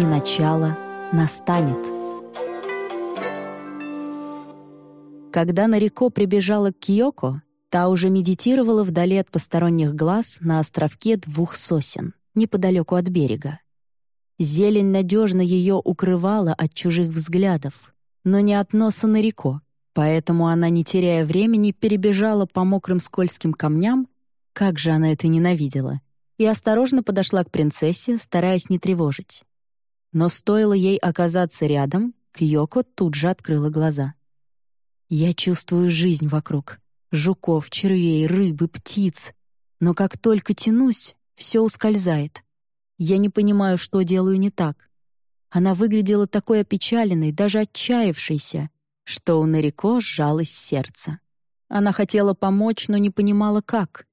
и начало настанет. Когда Нарико прибежала к Киоко, та уже медитировала вдали от посторонних глаз на островке двух сосен, неподалеку от берега. Зелень надежно ее укрывала от чужих взглядов, но не от носа Нарико, поэтому она, не теряя времени, перебежала по мокрым скользким камням, как же она это ненавидела, и осторожно подошла к принцессе, стараясь не тревожить. Но стоило ей оказаться рядом, Кьёко тут же открыла глаза. Я чувствую жизнь вокруг. Жуков, червей, рыбы, птиц. Но как только тянусь, все ускользает. Я не понимаю, что делаю не так. Она выглядела такой опечаленной, даже отчаявшейся, что у Нарико сжалось сердце. Она хотела помочь, но не понимала, как.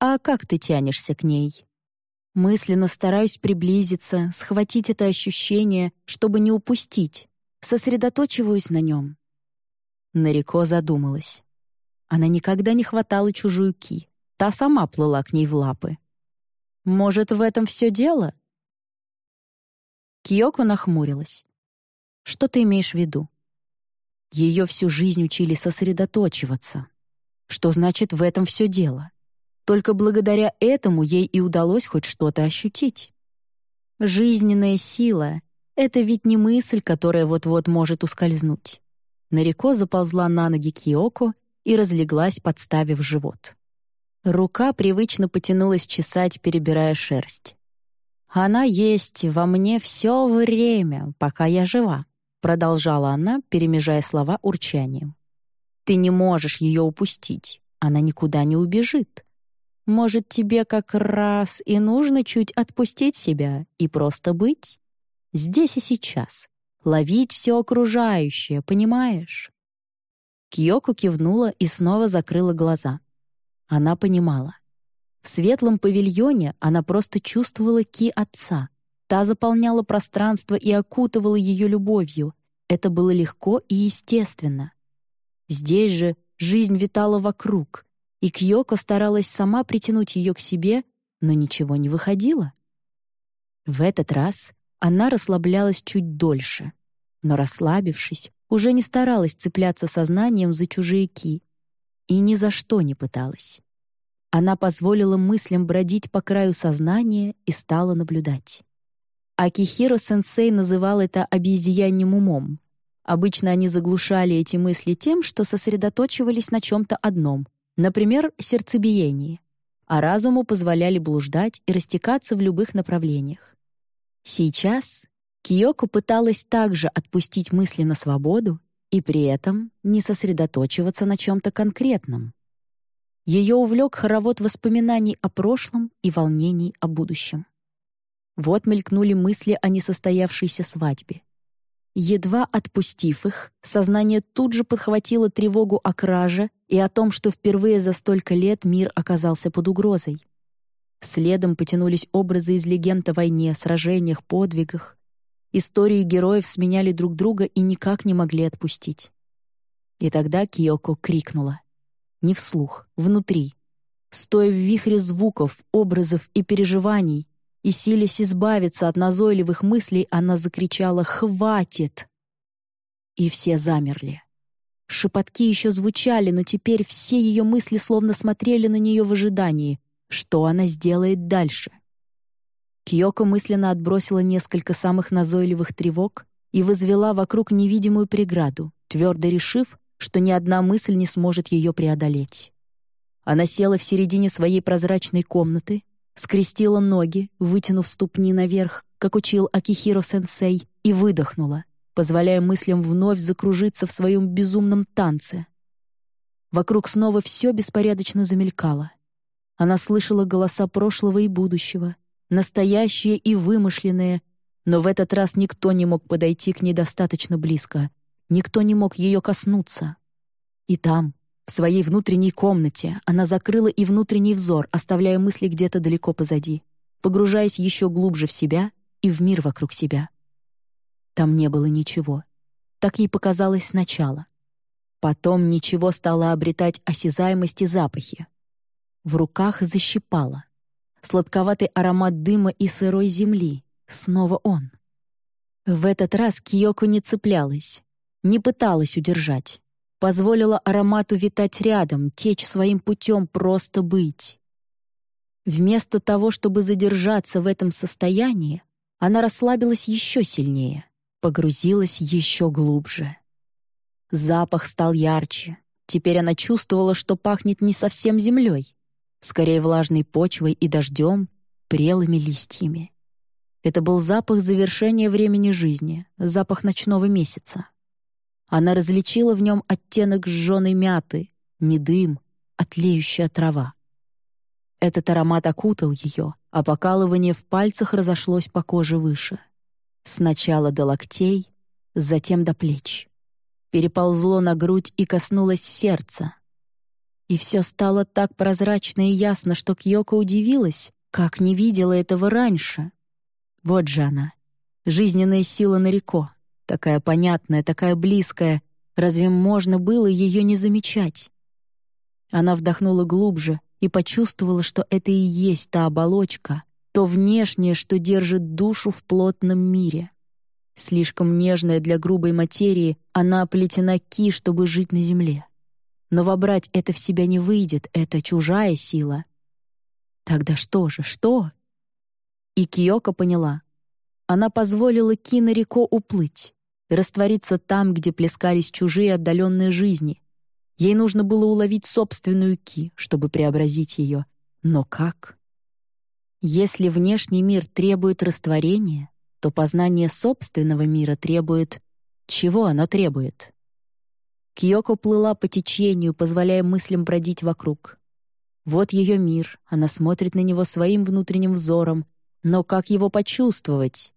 «А как ты тянешься к ней?» Мысленно стараюсь приблизиться, схватить это ощущение, чтобы не упустить. Сосредоточиваюсь на нем. Нарико задумалась. Она никогда не хватала чужую ки. Та сама плыла к ней в лапы. «Может, в этом все дело?» Киоко нахмурилась. «Что ты имеешь в виду?» Ее всю жизнь учили сосредоточиваться. Что значит «в этом все дело»? Только благодаря этому ей и удалось хоть что-то ощутить. Жизненная сила — это ведь не мысль, которая вот-вот может ускользнуть. Нарико заползла на ноги Киоко и разлеглась, подставив живот. Рука привычно потянулась чесать, перебирая шерсть. «Она есть во мне все время, пока я жива», продолжала она, перемежая слова урчанием. «Ты не можешь ее упустить, она никуда не убежит. Может, тебе как раз и нужно чуть отпустить себя и просто быть? Здесь и сейчас, ловить все окружающее, понимаешь?» Кьёко кивнула и снова закрыла глаза. Она понимала. В светлом павильоне она просто чувствовала ки отца. Та заполняла пространство и окутывала ее любовью. Это было легко и естественно. Здесь же жизнь витала вокруг, и Кьёко старалась сама притянуть ее к себе, но ничего не выходило. В этот раз она расслаблялась чуть дольше, но, расслабившись, уже не старалась цепляться сознанием за чужие ки и ни за что не пыталась. Она позволила мыслям бродить по краю сознания и стала наблюдать. Акихиро-сенсей называл это обезьяньим умом. Обычно они заглушали эти мысли тем, что сосредоточивались на чем-то одном, например, сердцебиении, а разуму позволяли блуждать и растекаться в любых направлениях. Сейчас Киоко пыталась также отпустить мысли на свободу и при этом не сосредоточиваться на чем-то конкретном. Ее увлек хоровод воспоминаний о прошлом и волнений о будущем. Вот мелькнули мысли о несостоявшейся свадьбе. Едва отпустив их, сознание тут же подхватило тревогу о краже и о том, что впервые за столько лет мир оказался под угрозой. Следом потянулись образы из легенд о войне, сражениях, подвигах. Истории героев сменяли друг друга и никак не могли отпустить. И тогда Киоко крикнула. Не вслух, внутри. Стоя в вихре звуков, образов и переживаний, и силясь избавиться от назойливых мыслей, она закричала «Хватит!». И все замерли. Шепотки еще звучали, но теперь все ее мысли словно смотрели на нее в ожидании, что она сделает дальше. Кьёко мысленно отбросила несколько самых назойливых тревог и возвела вокруг невидимую преграду, твердо решив, что ни одна мысль не сможет ее преодолеть. Она села в середине своей прозрачной комнаты, скрестила ноги, вытянув ступни наверх, как учил Акихиро-сенсей, и выдохнула, позволяя мыслям вновь закружиться в своем безумном танце. Вокруг снова все беспорядочно замелькало. Она слышала голоса прошлого и будущего — настоящие и вымышленные, но в этот раз никто не мог подойти к ней достаточно близко, никто не мог ее коснуться. И там, в своей внутренней комнате, она закрыла и внутренний взор, оставляя мысли где-то далеко позади, погружаясь еще глубже в себя и в мир вокруг себя. Там не было ничего. Так ей показалось сначала. Потом ничего стало обретать осязаемость и запахи. В руках защипало. Сладковатый аромат дыма и сырой земли. Снова он. В этот раз Киоко не цеплялась, не пыталась удержать. Позволила аромату витать рядом, течь своим путем, просто быть. Вместо того, чтобы задержаться в этом состоянии, она расслабилась еще сильнее, погрузилась еще глубже. Запах стал ярче. Теперь она чувствовала, что пахнет не совсем землей, скорее влажной почвой и дождем, прелыми листьями. Это был запах завершения времени жизни, запах ночного месяца. Она различила в нем оттенок сжженной мяты, не дым, а тлеющая трава. Этот аромат окутал ее, а покалывание в пальцах разошлось по коже выше. Сначала до локтей, затем до плеч. Переползло на грудь и коснулось сердца. И все стало так прозрачно и ясно, что Кьёко удивилась, как не видела этого раньше. Вот же она, жизненная сила Нарико, такая понятная, такая близкая. Разве можно было ее не замечать? Она вдохнула глубже и почувствовала, что это и есть та оболочка, то внешнее, что держит душу в плотном мире. Слишком нежная для грубой материи, она оплетена ки, чтобы жить на земле. Но вобрать это в себя не выйдет, это чужая сила. Тогда что же, что? И Киоко поняла. Она позволила Ки на реко уплыть, раствориться там, где плескались чужие отдаленные жизни. Ей нужно было уловить собственную Ки, чтобы преобразить ее. Но как? Если внешний мир требует растворения, то познание собственного мира требует... Чего оно требует? Кьёко плыла по течению, позволяя мыслям бродить вокруг. Вот ее мир, она смотрит на него своим внутренним взором, но как его почувствовать?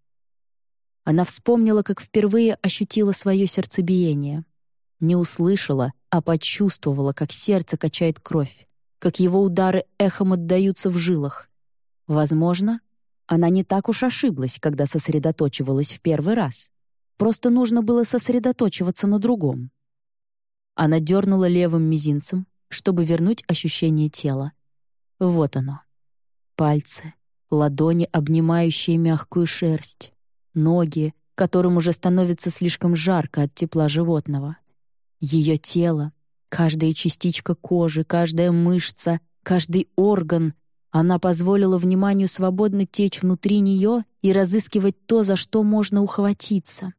Она вспомнила, как впервые ощутила свое сердцебиение. Не услышала, а почувствовала, как сердце качает кровь, как его удары эхом отдаются в жилах. Возможно, она не так уж ошиблась, когда сосредоточивалась в первый раз. Просто нужно было сосредоточиваться на другом. Она дернула левым мизинцем, чтобы вернуть ощущение тела. Вот оно. Пальцы, ладони, обнимающие мягкую шерсть, ноги, которым уже становится слишком жарко от тепла животного. Ее тело, каждая частичка кожи, каждая мышца, каждый орган она позволила вниманию свободно течь внутри нее и разыскивать то, за что можно ухватиться.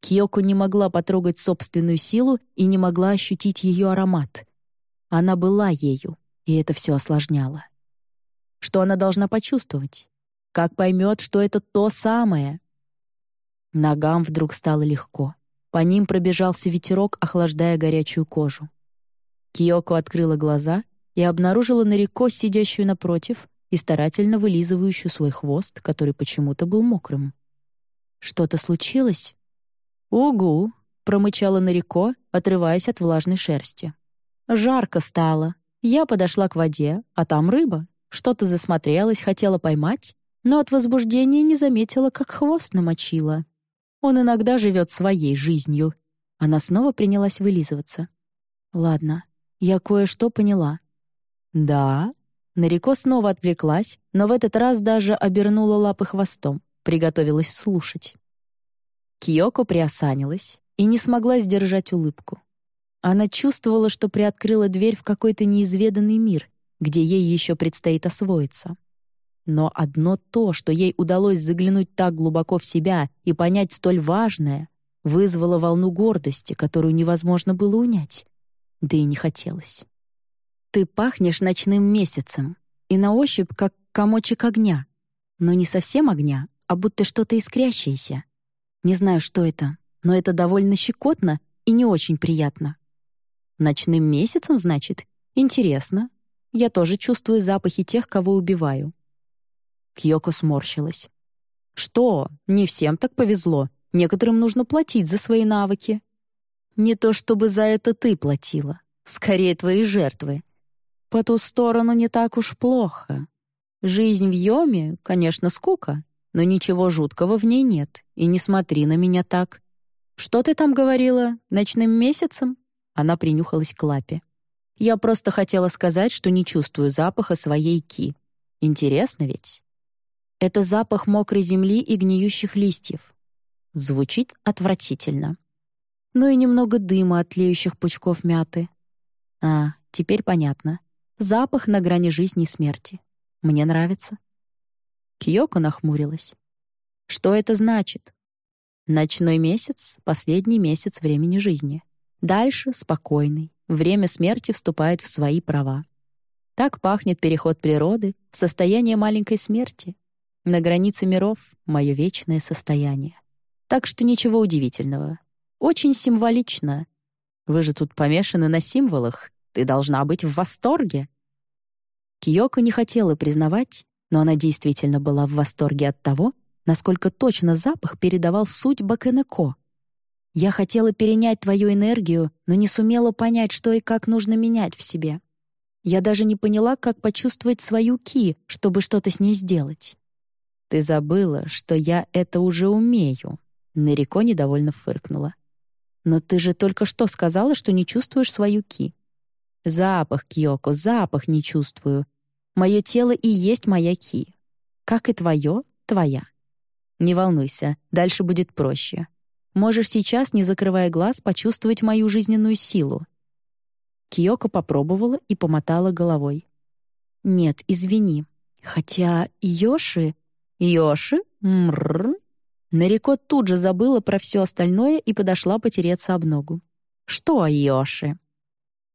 Киоко не могла потрогать собственную силу и не могла ощутить ее аромат. Она была ею, и это все осложняло. Что она должна почувствовать? Как поймет, что это то самое? Ногам вдруг стало легко. По ним пробежался ветерок, охлаждая горячую кожу. Киоко открыла глаза и обнаружила Нарико, сидящую напротив и старательно вылизывающую свой хвост, который почему-то был мокрым. «Что-то случилось?» «Угу», — промычала Нарико, отрываясь от влажной шерсти. «Жарко стало. Я подошла к воде, а там рыба. Что-то засмотрелась, хотела поймать, но от возбуждения не заметила, как хвост намочила. Он иногда живет своей жизнью». Она снова принялась вылизываться. «Ладно, я кое-что поняла. «Да». Нарико снова отвлеклась, но в этот раз даже обернула лапы хвостом, приготовилась слушать. Киоко приосанилась и не смогла сдержать улыбку. Она чувствовала, что приоткрыла дверь в какой-то неизведанный мир, где ей еще предстоит освоиться. Но одно то, что ей удалось заглянуть так глубоко в себя и понять столь важное, вызвало волну гордости, которую невозможно было унять. Да и не хотелось. Ты пахнешь ночным месяцем, и на ощупь как комочек огня. Но не совсем огня, а будто что-то искрящееся. Не знаю, что это, но это довольно щекотно и не очень приятно. Ночным месяцем, значит? Интересно. Я тоже чувствую запахи тех, кого убиваю. Кьёко сморщилась. «Что? Не всем так повезло. Некоторым нужно платить за свои навыки». «Не то чтобы за это ты платила. Скорее, твои жертвы. По ту сторону не так уж плохо. Жизнь в Йоме, конечно, скука, но ничего жуткого в ней нет, и не смотри на меня так. Что ты там говорила? Ночным месяцем? Она принюхалась к лапе. Я просто хотела сказать, что не чувствую запаха своей ки. Интересно ведь? Это запах мокрой земли и гниющих листьев. Звучит отвратительно. Ну и немного дыма от тлеющих пучков мяты. А, теперь понятно. Запах на грани жизни и смерти. Мне нравится. Киоко нахмурилась. Что это значит? Ночной месяц — последний месяц времени жизни. Дальше — спокойный. Время смерти вступает в свои права. Так пахнет переход природы в состояние маленькой смерти. На границе миров — мое вечное состояние. Так что ничего удивительного. Очень символично. Вы же тут помешаны на символах. Ты должна быть в восторге. Киоко не хотела признавать, но она действительно была в восторге от того, насколько точно запах передавал суть Бакенеко. Я хотела перенять твою энергию, но не сумела понять, что и как нужно менять в себе. Я даже не поняла, как почувствовать свою ки, чтобы что-то с ней сделать. Ты забыла, что я это уже умею. Нарико недовольно фыркнула. «Но ты же только что сказала, что не чувствуешь свою ки». «Запах, Кьоко, запах не чувствую. Мое тело и есть моя ки. Как и твое, твоя. Не волнуйся, дальше будет проще. Можешь сейчас, не закрывая глаз, почувствовать мою жизненную силу». Киоко попробовала и помотала головой. «Нет, извини. Хотя Йоши...» «Йоши? Мрррр. Нарико тут же забыла про все остальное и подошла потереться об ногу. «Что, Йоши?»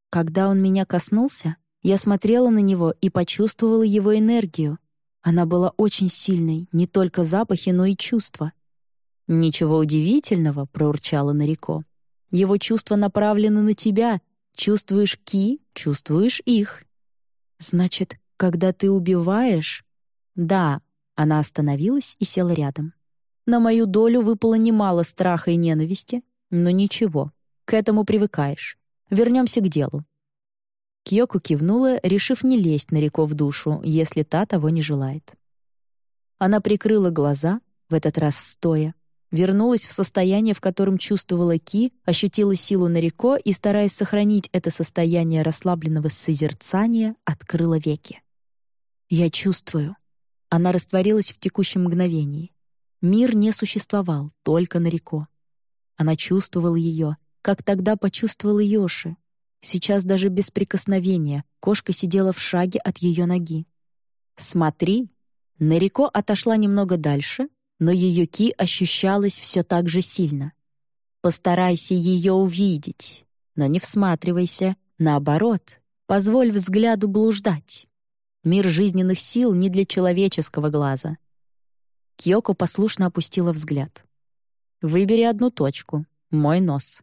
Когда он меня коснулся, я смотрела на него и почувствовала его энергию. Она была очень сильной, не только запахи, но и чувства. «Ничего удивительного», — проурчала Нарико. «Его чувства направлены на тебя. Чувствуешь ки, чувствуешь их». «Значит, когда ты убиваешь...» «Да», — она остановилась и села рядом. На мою долю выпало немало страха и ненависти, но ничего, к этому привыкаешь. Вернемся к делу. Кьёку кивнула, решив не лезть на реку в душу, если та того не желает. Она прикрыла глаза, в этот раз стоя, вернулась в состояние, в котором чувствовала Ки, ощутила силу на реко и, стараясь сохранить это состояние расслабленного созерцания, открыла веки. «Я чувствую». Она растворилась в текущем мгновении. Мир не существовал, только Нарико. Она чувствовала ее, как тогда почувствовала Йоши. Сейчас даже без прикосновения кошка сидела в шаге от ее ноги. «Смотри!» Нарико отошла немного дальше, но ее ки ощущалась все так же сильно. Постарайся ее увидеть, но не всматривайся, наоборот, позволь взгляду блуждать. Мир жизненных сил не для человеческого глаза — Кьёко послушно опустила взгляд. «Выбери одну точку. Мой нос».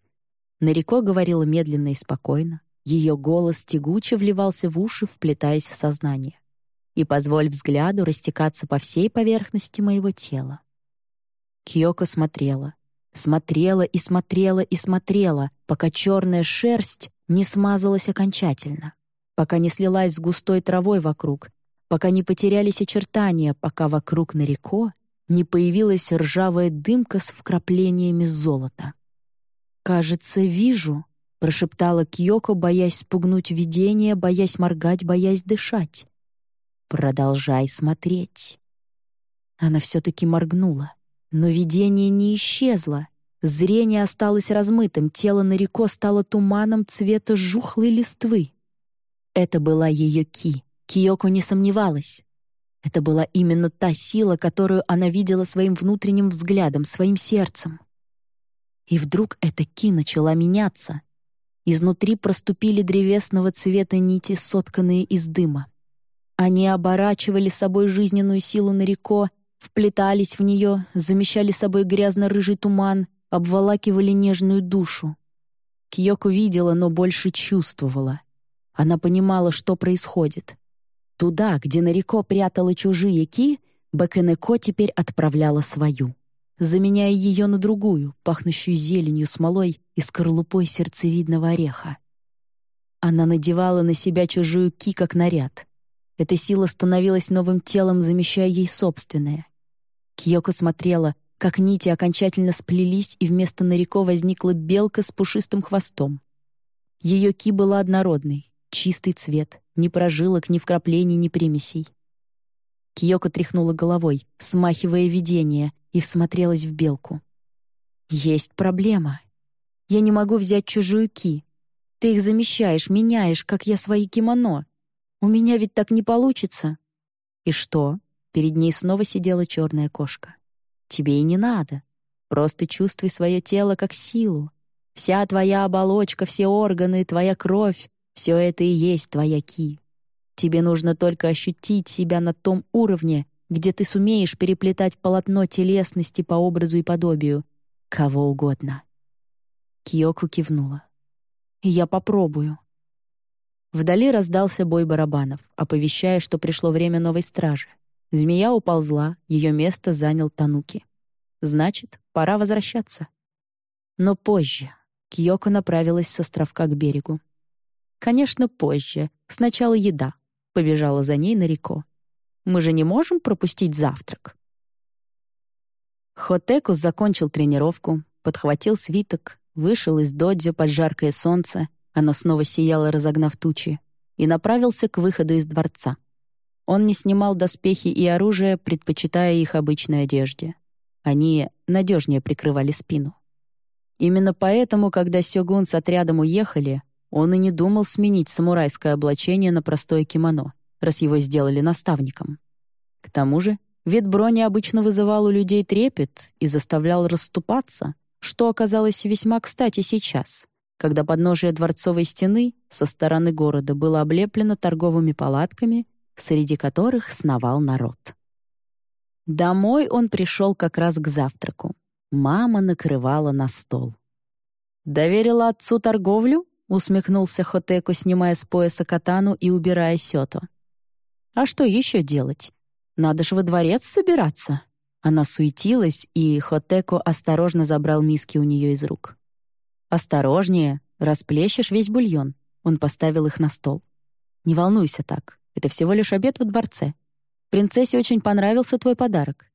Нарико говорила медленно и спокойно. Ее голос тягуче вливался в уши, вплетаясь в сознание. «И позволь взгляду растекаться по всей поверхности моего тела». Кьёко смотрела. Смотрела и смотрела и смотрела, пока черная шерсть не смазалась окончательно, пока не слилась с густой травой вокруг, пока не потерялись очертания, пока вокруг Нарико не появилась ржавая дымка с вкраплениями золота. «Кажется, вижу», — прошептала Кьёко, боясь спугнуть видение, боясь моргать, боясь дышать. «Продолжай смотреть». Она все-таки моргнула, но видение не исчезло. Зрение осталось размытым, тело Нарико стало туманом цвета жухлой листвы. Это была ее Ки. Киоко не сомневалась. Это была именно та сила, которую она видела своим внутренним взглядом, своим сердцем. И вдруг эта ки начала меняться. Изнутри проступили древесного цвета нити, сотканные из дыма. Они оборачивали собой жизненную силу на реко, вплетались в нее, замещали собой грязно-рыжий туман, обволакивали нежную душу. Кьёко видела, но больше чувствовала. Она понимала, что происходит. Туда, где Нарико прятала чужие ки, Бакенеко теперь отправляла свою, заменяя ее на другую, пахнущую зеленью, смолой и скорлупой сердцевидного ореха. Она надевала на себя чужую ки как наряд. Эта сила становилась новым телом, замещая ей собственное. Кьёко смотрела, как нити окончательно сплелись, и вместо Нарико возникла белка с пушистым хвостом. Ее ки была однородной, чистый цвет, ни прожилок, ни вкраплений, ни примесей. Киоко тряхнула головой, смахивая видение, и всмотрелась в белку. «Есть проблема. Я не могу взять чужую ки. Ты их замещаешь, меняешь, как я свои кимоно. У меня ведь так не получится». «И что?» Перед ней снова сидела черная кошка. «Тебе и не надо. Просто чувствуй свое тело как силу. Вся твоя оболочка, все органы, твоя кровь — все это и есть твоя ки. Тебе нужно только ощутить себя на том уровне, где ты сумеешь переплетать полотно телесности по образу и подобию. Кого угодно. Киоку кивнула. «Я попробую». Вдали раздался бой барабанов, оповещая, что пришло время новой стражи. Змея уползла, ее место занял Тануки. Значит, пора возвращаться. Но позже. Кьёко направилась с островка к берегу. Конечно, позже. Сначала еда. Побежала за ней Нарико. Мы же не можем пропустить завтрак. Хотекус закончил тренировку, подхватил свиток, вышел из додзё под жаркое солнце, оно снова сияло, разогнав тучи, и направился к выходу из дворца. Он не снимал доспехи и оружие, предпочитая их обычной одежде. Они надежнее прикрывали спину. Именно поэтому, когда Сёгун с отрядом уехали, он и не думал сменить самурайское облачение на простое кимоно — раз его сделали наставником. К тому же вид брони обычно вызывал у людей трепет и заставлял расступаться, что оказалось весьма кстати сейчас, когда подножие дворцовой стены со стороны города было облеплено торговыми палатками, среди которых сновал народ. Домой он пришел как раз к завтраку. Мама накрывала на стол. «Доверила отцу торговлю?» — усмехнулся Хотеку, снимая с пояса катану и убирая сёто. А что еще делать? Надо же во дворец собираться. Она суетилась, и Хотеко осторожно забрал миски у нее из рук. «Осторожнее, расплещешь весь бульон». Он поставил их на стол. «Не волнуйся так, это всего лишь обед во дворце. Принцессе очень понравился твой подарок».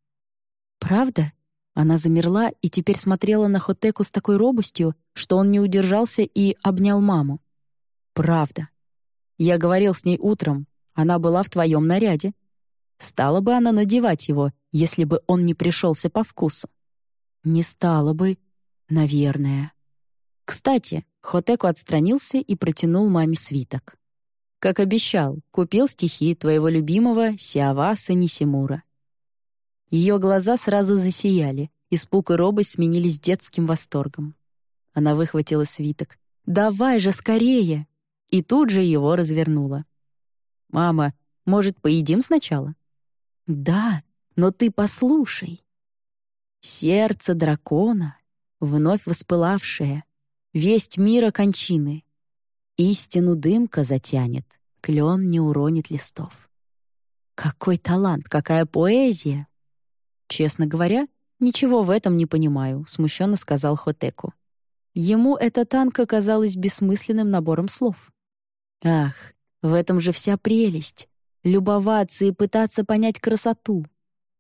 «Правда?» Она замерла и теперь смотрела на Хотеку с такой робостью, что он не удержался и обнял маму. «Правда. Я говорил с ней утром, она была в твоем наряде. Стала бы она надевать его, если бы он не пришелся по вкусу? Не стала бы, наверное. Кстати, Хотеку отстранился и протянул маме свиток. Как обещал, купил стихи твоего любимого Сиаваса Нисимура. Ее глаза сразу засияли, испуг и робость сменились детским восторгом. Она выхватила свиток. «Давай же, скорее!» И тут же его развернула. «Мама, может, поедим сначала?» «Да, но ты послушай». Сердце дракона, вновь воспылавшее, Весть мира кончины. Истину дымка затянет, Клен не уронит листов. Какой талант, какая поэзия! Честно говоря, ничего в этом не понимаю, смущенно сказал Хотеку. Ему эта танка казалась бессмысленным набором слов. Ах, в этом же вся прелесть. Любоваться и пытаться понять красоту.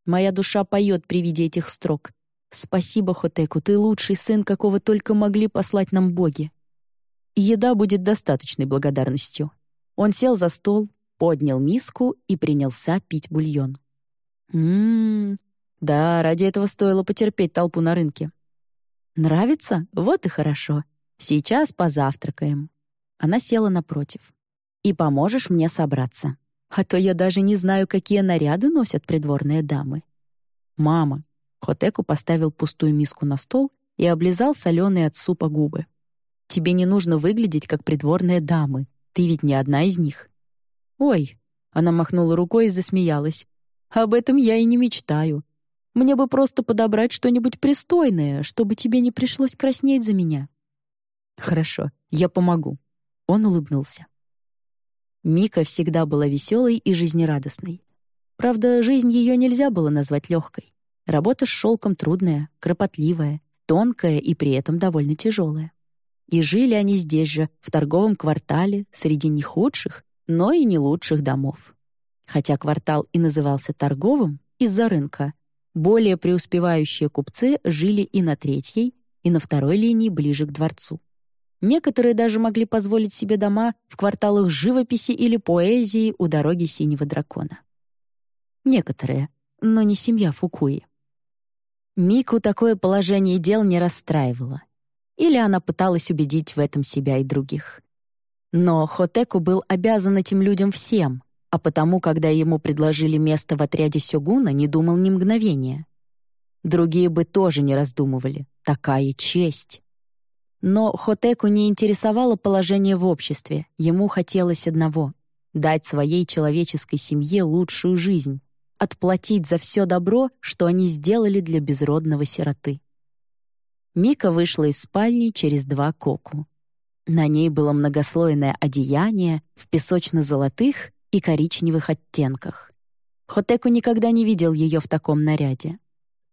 Моя душа поет при виде этих строк. Спасибо, Хотеку, ты лучший сын, какого только могли послать нам боги. Еда будет достаточной благодарностью. Он сел за стол, поднял миску и принялся пить бульон. Ммм, да, ради этого стоило потерпеть толпу на рынке. Нравится? Вот и хорошо. Сейчас позавтракаем. Она села напротив и поможешь мне собраться. А то я даже не знаю, какие наряды носят придворные дамы. Мама. Хотеку поставил пустую миску на стол и облизал соленые от супа губы. Тебе не нужно выглядеть как придворные дамы. Ты ведь не одна из них. Ой, она махнула рукой и засмеялась. Об этом я и не мечтаю. Мне бы просто подобрать что-нибудь пристойное, чтобы тебе не пришлось краснеть за меня. Хорошо, я помогу. Он улыбнулся. Мика всегда была веселой и жизнерадостной. Правда, жизнь ее нельзя было назвать легкой. Работа с шелком трудная, кропотливая, тонкая и при этом довольно тяжелая. И жили они здесь же, в торговом квартале, среди не худших, но и не лучших домов. Хотя квартал и назывался торговым из-за рынка, более преуспевающие купцы жили и на третьей, и на второй линии ближе к дворцу. Некоторые даже могли позволить себе дома в кварталах живописи или поэзии у дороги Синего Дракона. Некоторые, но не семья Фукуи. Мику такое положение дел не расстраивало. Или она пыталась убедить в этом себя и других. Но Хотеку был обязан этим людям всем, а потому, когда ему предложили место в отряде Сёгуна, не думал ни мгновения. Другие бы тоже не раздумывали. Такая честь. Но Хотеку не интересовало положение в обществе. Ему хотелось одного — дать своей человеческой семье лучшую жизнь, отплатить за все добро, что они сделали для безродного сироты. Мика вышла из спальни через два коку. На ней было многослойное одеяние в песочно-золотых и коричневых оттенках. Хотеку никогда не видел ее в таком наряде.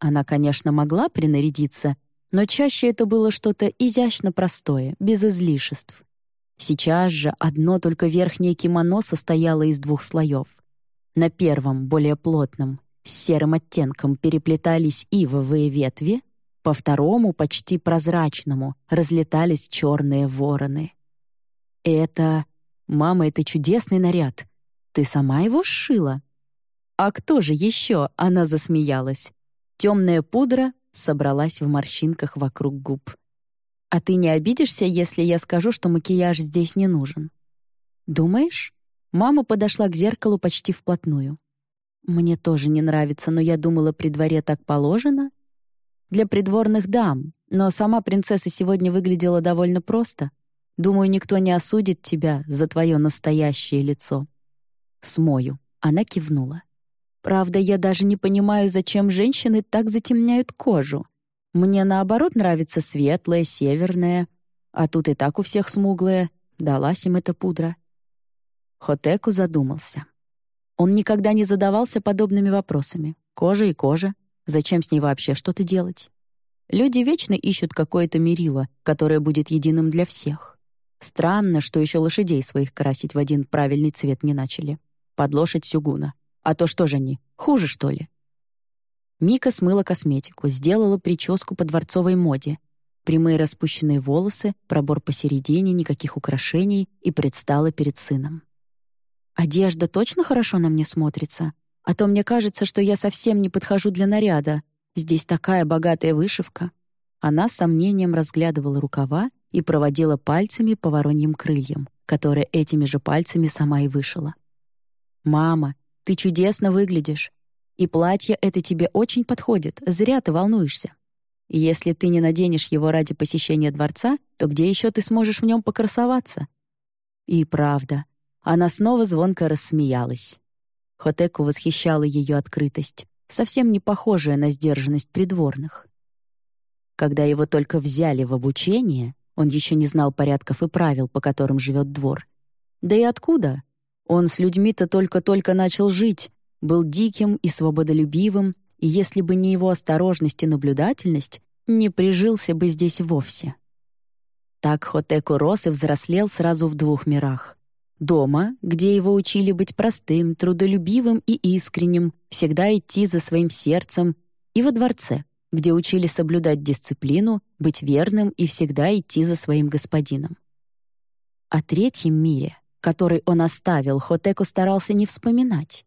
Она, конечно, могла принарядиться, но чаще это было что-то изящно простое, без излишеств. Сейчас же одно только верхнее кимоно состояло из двух слоев. На первом, более плотном, с серым оттенком переплетались ивовые ветви, по второму, почти прозрачному, разлетались черные вороны. «Это... Мама, это чудесный наряд. Ты сама его сшила?» «А кто же еще?» — она засмеялась. Темная пудра собралась в морщинках вокруг губ. «А ты не обидишься, если я скажу, что макияж здесь не нужен?» «Думаешь?» Мама подошла к зеркалу почти вплотную. «Мне тоже не нравится, но я думала, при дворе так положено». «Для придворных дам, но сама принцесса сегодня выглядела довольно просто. Думаю, никто не осудит тебя за твое настоящее лицо». «Смою», — она кивнула. Правда, я даже не понимаю, зачем женщины так затемняют кожу. Мне, наоборот, нравится светлая, северная. А тут и так у всех смуглая. Далась им эта пудра. Хотеку задумался. Он никогда не задавался подобными вопросами. Кожа и кожа. Зачем с ней вообще что-то делать? Люди вечно ищут какое-то мерило, которое будет единым для всех. Странно, что еще лошадей своих красить в один правильный цвет не начали. Под лошадь Сюгуна. А то что же они, хуже, что ли? Мика смыла косметику, сделала прическу по дворцовой моде. Прямые распущенные волосы, пробор посередине, никаких украшений и предстала перед сыном. «Одежда точно хорошо на мне смотрится? А то мне кажется, что я совсем не подхожу для наряда. Здесь такая богатая вышивка». Она с сомнением разглядывала рукава и проводила пальцами по вороньим крыльям, которые этими же пальцами сама и вышила. «Мама, ты чудесно выглядишь. И платье это тебе очень подходит, зря ты волнуешься. Если ты не наденешь его ради посещения дворца, то где еще ты сможешь в нем покрасоваться?» И правда, она снова звонко рассмеялась. Хотеку восхищала ее открытость, совсем не похожая на сдержанность придворных. Когда его только взяли в обучение, он еще не знал порядков и правил, по которым живет двор. Да и откуда? Он с людьми-то только-только начал жить, был диким и свободолюбивым, и если бы не его осторожность и наблюдательность, не прижился бы здесь вовсе. Так Хотеку рос и взрослел сразу в двух мирах. Дома, где его учили быть простым, трудолюбивым и искренним, всегда идти за своим сердцем, и во дворце, где учили соблюдать дисциплину, быть верным и всегда идти за своим господином. О третьем мире — который он оставил, Хотеку старался не вспоминать.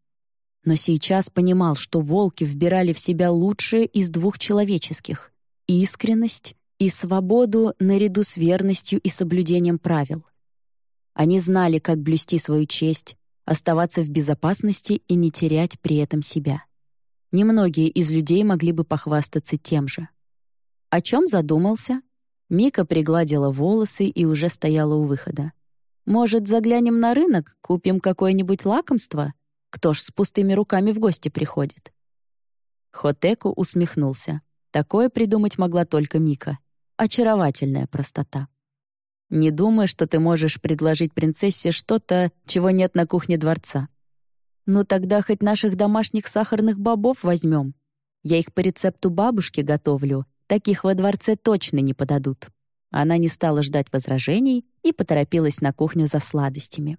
Но сейчас понимал, что волки вбирали в себя лучшее из двух человеческих — искренность и свободу наряду с верностью и соблюдением правил. Они знали, как блюсти свою честь, оставаться в безопасности и не терять при этом себя. Немногие из людей могли бы похвастаться тем же. О чем задумался? Мика пригладила волосы и уже стояла у выхода. Может, заглянем на рынок, купим какое-нибудь лакомство? Кто ж с пустыми руками в гости приходит?» Хотеку усмехнулся. Такое придумать могла только Мика. Очаровательная простота. «Не думай, что ты можешь предложить принцессе что-то, чего нет на кухне дворца. Ну тогда хоть наших домашних сахарных бобов возьмем. Я их по рецепту бабушки готовлю, таких во дворце точно не подадут». Она не стала ждать возражений и поторопилась на кухню за сладостями.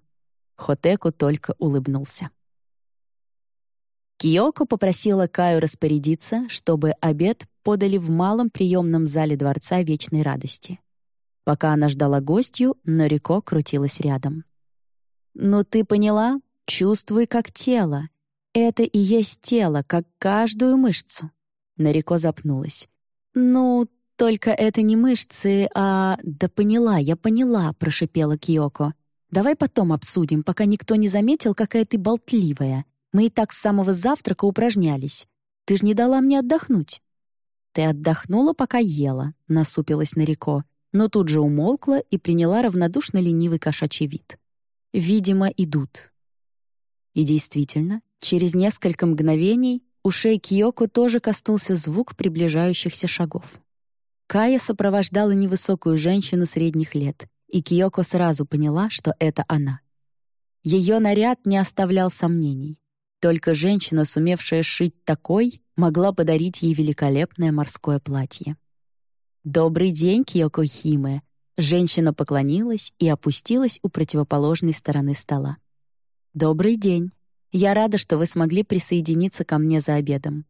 Хотеку только улыбнулся. Киоко попросила Каю распорядиться, чтобы обед подали в малом приемном зале Дворца Вечной Радости. Пока она ждала гостью, Норико крутилась рядом. «Ну ты поняла? Чувствуй как тело. Это и есть тело, как каждую мышцу. Нарико запнулась. «Ну, только это не мышцы, а...» «Да поняла, я поняла», — прошипела Киоко. «Давай потом обсудим, пока никто не заметил, какая ты болтливая. Мы и так с самого завтрака упражнялись. Ты ж не дала мне отдохнуть». «Ты отдохнула, пока ела», — насупилась Нарико, но тут же умолкла и приняла равнодушно ленивый кошачий вид. «Видимо, идут». И действительно, через несколько мгновений ушей Киоко тоже коснулся звук приближающихся шагов. Кая сопровождала невысокую женщину средних лет, и Киоко сразу поняла, что это она. Ее наряд не оставлял сомнений. Только женщина, сумевшая шить такой, могла подарить ей великолепное морское платье. «Добрый день, Киоко Химе!» Женщина поклонилась и опустилась у противоположной стороны стола. «Добрый день. Я рада, что вы смогли присоединиться ко мне за обедом.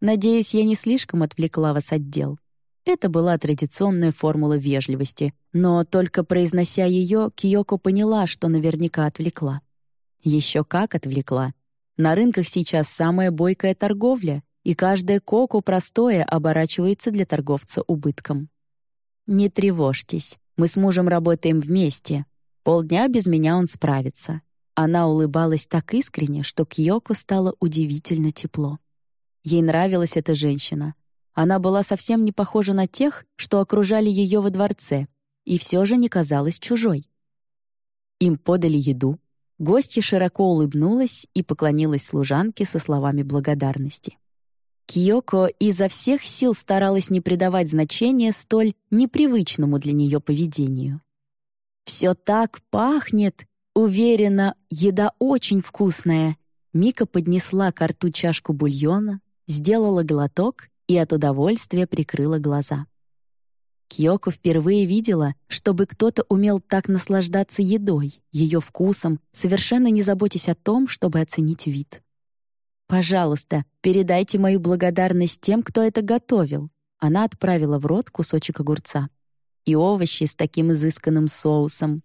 Надеюсь, я не слишком отвлекла вас от дел». Это была традиционная формула вежливости, но только произнося ее, Киоко поняла, что наверняка отвлекла. Еще как отвлекла. На рынках сейчас самая бойкая торговля, и каждое коку простое оборачивается для торговца убытком. «Не тревожьтесь, мы с мужем работаем вместе. Полдня без меня он справится». Она улыбалась так искренне, что Кьёко стало удивительно тепло. Ей нравилась эта женщина. Она была совсем не похожа на тех, что окружали ее во дворце, и все же не казалась чужой. Им подали еду. Гостья широко улыбнулась и поклонилась служанке со словами благодарности. Киоко изо всех сил старалась не придавать значения столь непривычному для нее поведению. «Все так пахнет!» Уверена, еда очень вкусная. Мика поднесла к рту чашку бульона, сделала глоток и от удовольствия прикрыла глаза. Кьёко впервые видела, чтобы кто-то умел так наслаждаться едой, ее вкусом, совершенно не заботясь о том, чтобы оценить вид. «Пожалуйста, передайте мою благодарность тем, кто это готовил». Она отправила в рот кусочек огурца. «И овощи с таким изысканным соусом.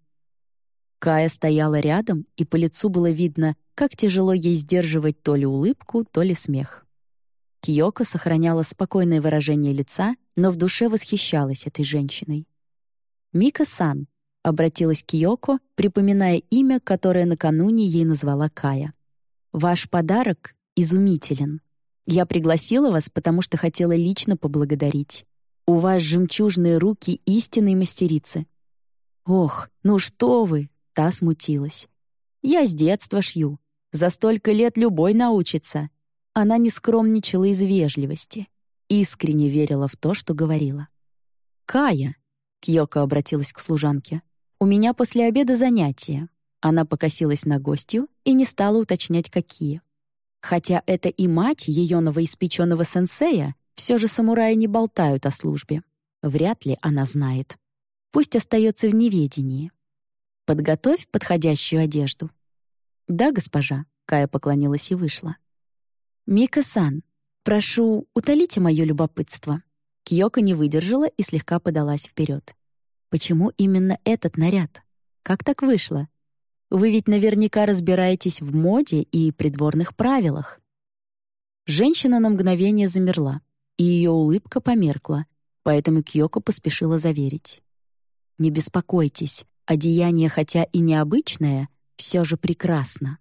Кая стояла рядом, и по лицу было видно, как тяжело ей сдерживать то ли улыбку, то ли смех. Киоко сохраняла спокойное выражение лица, но в душе восхищалась этой женщиной. «Мика-сан», — обратилась Киоко, припоминая имя, которое накануне ей назвала Кая. «Ваш подарок изумителен. Я пригласила вас, потому что хотела лично поблагодарить. У вас жемчужные руки истинной мастерицы». «Ох, ну что вы!» Та смутилась. «Я с детства шью. За столько лет любой научится». Она не скромничала из вежливости. Искренне верила в то, что говорила. «Кая», — Кьёко обратилась к служанке, «у меня после обеда занятия». Она покосилась на гостью и не стала уточнять, какие. Хотя это и мать ее новоиспеченного сенсея, все же самураи не болтают о службе. Вряд ли она знает. Пусть остается в неведении. Подготовь подходящую одежду». «Да, госпожа», — Кая поклонилась и вышла. «Мика-сан, прошу, утолите мое любопытство». Киока не выдержала и слегка подалась вперед. «Почему именно этот наряд? Как так вышло? Вы ведь наверняка разбираетесь в моде и придворных правилах». Женщина на мгновение замерла, и ее улыбка померкла, поэтому Киоко поспешила заверить. «Не беспокойтесь, Одеяние, хотя и необычное, все же прекрасно.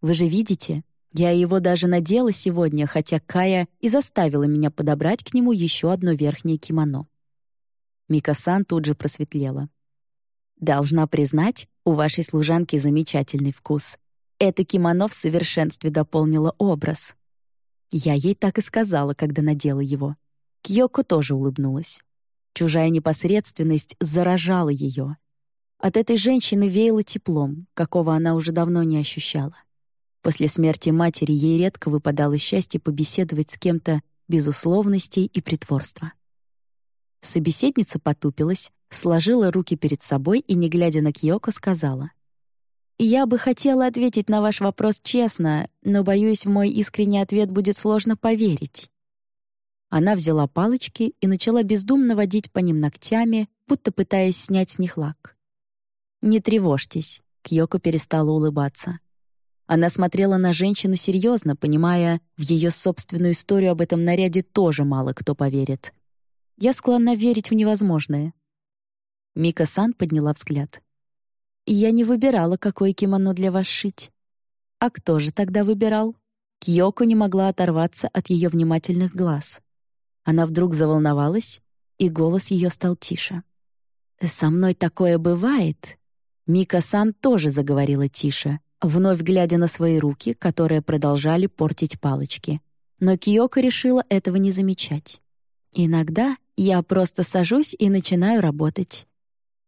Вы же видите, я его даже надела сегодня, хотя Кая и заставила меня подобрать к нему еще одно верхнее кимоно. Микасан тут же просветлела. «Должна признать, у вашей служанки замечательный вкус. Это кимоно в совершенстве дополнило образ». Я ей так и сказала, когда надела его. Кьёко тоже улыбнулась. Чужая непосредственность заражала ее, от этой женщины веяло теплом, какого она уже давно не ощущала. После смерти матери ей редко выпадало счастье побеседовать с кем-то без условностей и притворства. Собеседница потупилась, сложила руки перед собой и, не глядя на Кьёко, сказала. «Я бы хотела ответить на ваш вопрос честно, но, боюсь, в мой искренний ответ будет сложно поверить». Она взяла палочки и начала бездумно водить по ним ногтями, будто пытаясь снять с них лак. «Не тревожьтесь», — Кьёко перестала улыбаться. Она смотрела на женщину серьезно, понимая, в ее собственную историю об этом наряде тоже мало кто поверит. Я склонна верить в невозможное. Мика-сан подняла взгляд. «Я не выбирала, какое кимоно для вас шить». «А кто же тогда выбирал?» Кьёко не могла оторваться от ее внимательных глаз. Она вдруг заволновалась, и голос ее стал тише. «Со мной такое бывает». Мика-сан тоже заговорила тише, вновь глядя на свои руки, которые продолжали портить палочки. Но Киоко решила этого не замечать. «Иногда я просто сажусь и начинаю работать.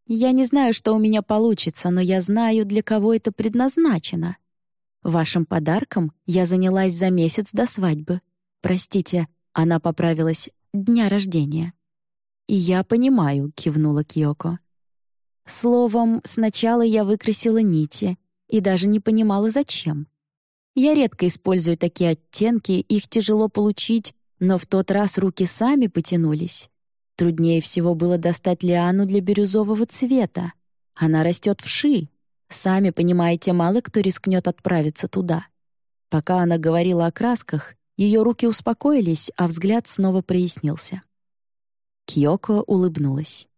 Я не знаю, что у меня получится, но я знаю, для кого это предназначено. Вашим подарком я занялась за месяц до свадьбы. Простите, она поправилась, дня рождения. «И я понимаю», — кивнула Киоко. Словом, сначала я выкрасила нити и даже не понимала, зачем. Я редко использую такие оттенки, их тяжело получить, но в тот раз руки сами потянулись. Труднее всего было достать лиану для бирюзового цвета. Она растет в ши. Сами понимаете, мало кто рискнет отправиться туда. Пока она говорила о красках, ее руки успокоились, а взгляд снова прояснился. Кьёко улыбнулась.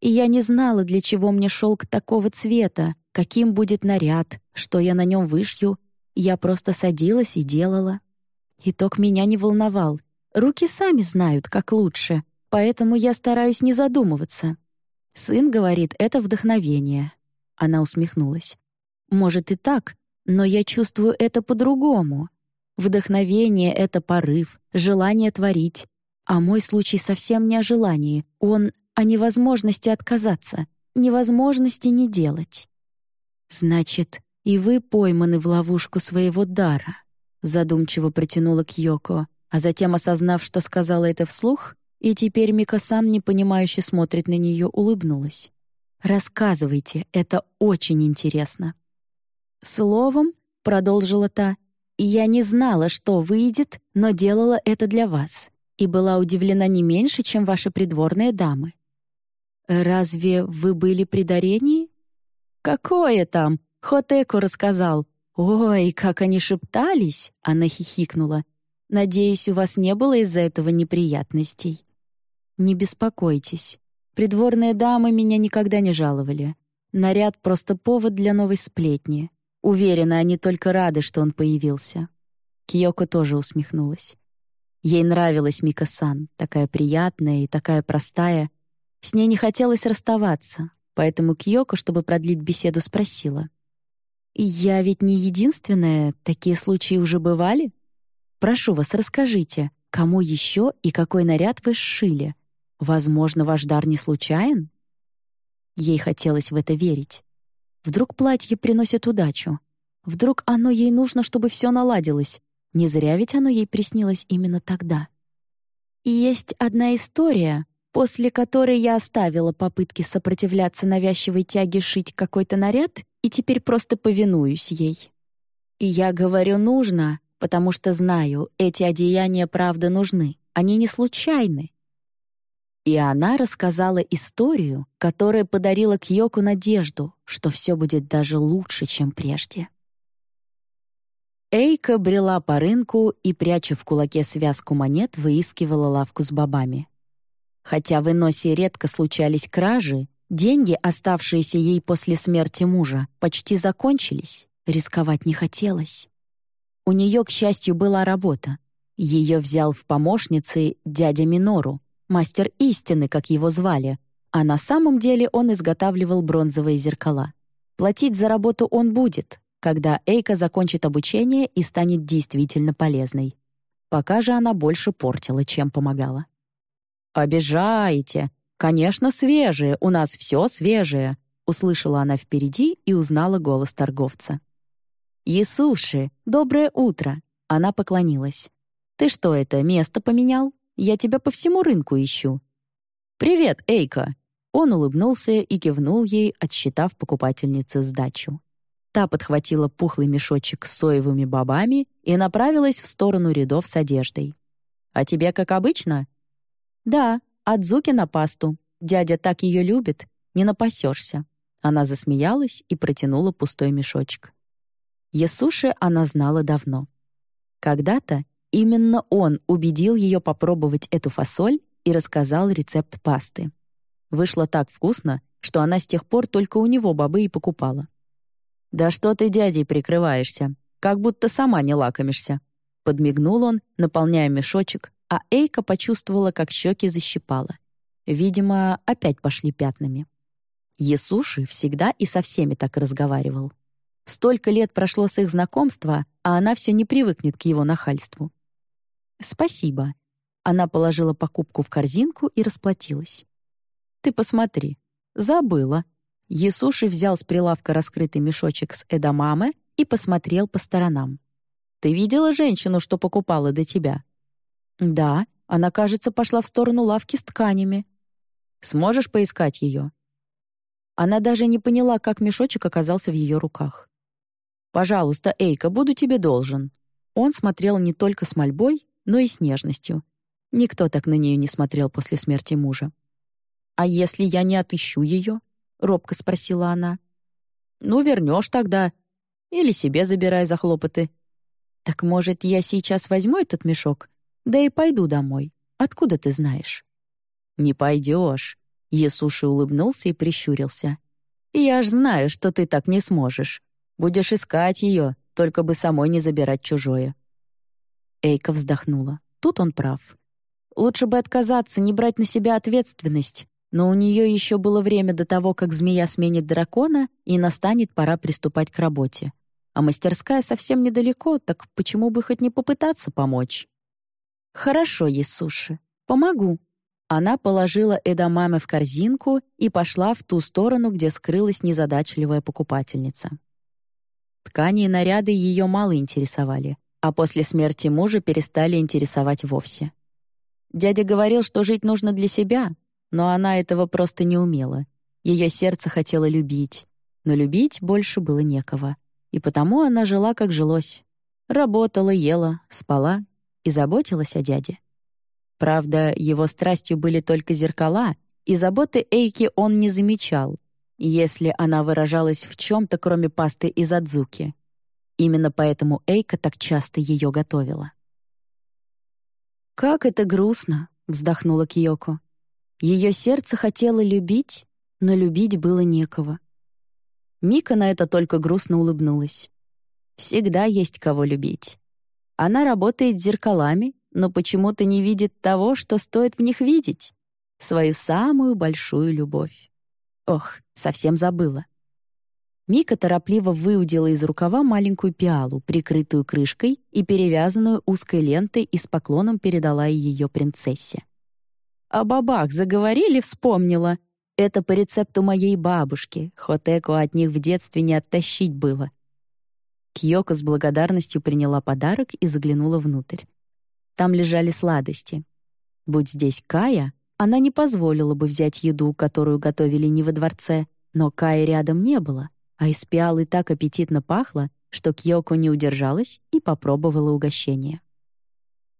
И я не знала, для чего мне шелк такого цвета, каким будет наряд, что я на нем вышью. Я просто садилась и делала. Итог меня не волновал. Руки сами знают, как лучше, поэтому я стараюсь не задумываться. Сын говорит, это вдохновение. Она усмехнулась. Может и так, но я чувствую это по-другому. Вдохновение — это порыв, желание творить, а мой случай совсем не о желании, он о невозможности отказаться, невозможности не делать. «Значит, и вы пойманы в ловушку своего дара», задумчиво протянула Кьёко, а затем, осознав, что сказала это вслух, и теперь Микасан, непонимающе смотрит на нее, улыбнулась. «Рассказывайте, это очень интересно». «Словом», — продолжила та, — «я не знала, что выйдет, но делала это для вас и была удивлена не меньше, чем ваши придворные дамы. «Разве вы были при дарении?» «Какое там?» — Хотеку рассказал. «Ой, как они шептались!» — она хихикнула. «Надеюсь, у вас не было из-за этого неприятностей?» «Не беспокойтесь. Придворные дамы меня никогда не жаловали. Наряд — просто повод для новой сплетни. Уверена, они только рады, что он появился». Киоко тоже усмехнулась. Ей нравилась Мика-сан, такая приятная и такая простая. С ней не хотелось расставаться, поэтому Кьёко, чтобы продлить беседу, спросила. «Я ведь не единственная, такие случаи уже бывали? Прошу вас, расскажите, кому еще и какой наряд вы сшили? Возможно, ваш дар не случайен?» Ей хотелось в это верить. Вдруг платье приносит удачу. Вдруг оно ей нужно, чтобы все наладилось. Не зря ведь оно ей приснилось именно тогда. И есть одна история, после которой я оставила попытки сопротивляться навязчивой тяге шить какой-то наряд и теперь просто повинуюсь ей. И я говорю «нужно», потому что знаю, эти одеяния правда нужны, они не случайны. И она рассказала историю, которая подарила Кьёку надежду, что все будет даже лучше, чем прежде. Эйка брела по рынку и, пряча в кулаке связку монет, выискивала лавку с бобами. Хотя в Иносе редко случались кражи, деньги, оставшиеся ей после смерти мужа, почти закончились, рисковать не хотелось. У нее, к счастью, была работа. Ее взял в помощницы дядя Минору, мастер истины, как его звали, а на самом деле он изготавливал бронзовые зеркала. Платить за работу он будет, когда Эйка закончит обучение и станет действительно полезной. Пока же она больше портила, чем помогала. «Обижаете! Конечно, свежие, у нас все свежее!» Услышала она впереди и узнала голос торговца. «Ясуши, доброе утро!» Она поклонилась. «Ты что это, место поменял? Я тебя по всему рынку ищу». «Привет, Эйка!» Он улыбнулся и кивнул ей, отсчитав покупательнице сдачу. Та подхватила пухлый мешочек с соевыми бобами и направилась в сторону рядов с одеждой. «А тебе как обычно?» «Да, от Зуки на пасту. Дядя так ее любит, не напасешься». Она засмеялась и протянула пустой мешочек. Ясуши она знала давно. Когда-то именно он убедил ее попробовать эту фасоль и рассказал рецепт пасты. Вышло так вкусно, что она с тех пор только у него бобы и покупала. «Да что ты дядей прикрываешься? Как будто сама не лакомишься». Подмигнул он, наполняя мешочек, а Эйка почувствовала, как щеки защипала. Видимо, опять пошли пятнами. Есуши всегда и со всеми так разговаривал. Столько лет прошло с их знакомства, а она все не привыкнет к его нахальству. «Спасибо». Она положила покупку в корзинку и расплатилась. «Ты посмотри. Забыла». Есуши взял с прилавка раскрытый мешочек с эдамаме и посмотрел по сторонам. «Ты видела женщину, что покупала до тебя?» «Да, она, кажется, пошла в сторону лавки с тканями. Сможешь поискать ее?» Она даже не поняла, как мешочек оказался в ее руках. «Пожалуйста, Эйка, буду тебе должен». Он смотрел не только с мольбой, но и с нежностью. Никто так на нее не смотрел после смерти мужа. «А если я не отыщу ее?» — робко спросила она. «Ну, вернешь тогда. Или себе забирай за хлопоты». «Так, может, я сейчас возьму этот мешок? Да и пойду домой. Откуда ты знаешь?» «Не пойдешь. Есуши улыбнулся и прищурился. «Я ж знаю, что ты так не сможешь. Будешь искать ее, только бы самой не забирать чужое». Эйка вздохнула. Тут он прав. Лучше бы отказаться, не брать на себя ответственность, но у нее еще было время до того, как змея сменит дракона, и настанет пора приступать к работе. А мастерская совсем недалеко, так почему бы хоть не попытаться помочь? «Хорошо, Есуши, помогу». Она положила эдамаме в корзинку и пошла в ту сторону, где скрылась незадачливая покупательница. Ткани и наряды ее мало интересовали, а после смерти мужа перестали интересовать вовсе. Дядя говорил, что жить нужно для себя, но она этого просто не умела. Ее сердце хотело любить, но любить больше было некого. И потому она жила, как жилось. Работала, ела, спала и заботилась о дяде. Правда, его страстью были только зеркала, и заботы Эйки он не замечал, если она выражалась в чем-то, кроме пасты из адзуки. Именно поэтому Эйка так часто ее готовила. «Как это грустно!» — вздохнула Киоко. Ее сердце хотело любить, но любить было некого. Мика на это только грустно улыбнулась. Всегда есть кого любить. Она работает зеркалами, но почему-то не видит того, что стоит в них видеть. Свою самую большую любовь. Ох, совсем забыла. Мика торопливо выудила из рукава маленькую пиалу, прикрытую крышкой и перевязанную узкой лентой и с поклоном передала ее принцессе. О бабах заговорили, вспомнила. Это по рецепту моей бабушки. Хотеку от них в детстве не оттащить было. Кьёко с благодарностью приняла подарок и заглянула внутрь. Там лежали сладости. Будь здесь Кая, она не позволила бы взять еду, которую готовили не во дворце, но Каи рядом не было, а из пиалы так аппетитно пахло, что Кьёко не удержалась и попробовала угощение.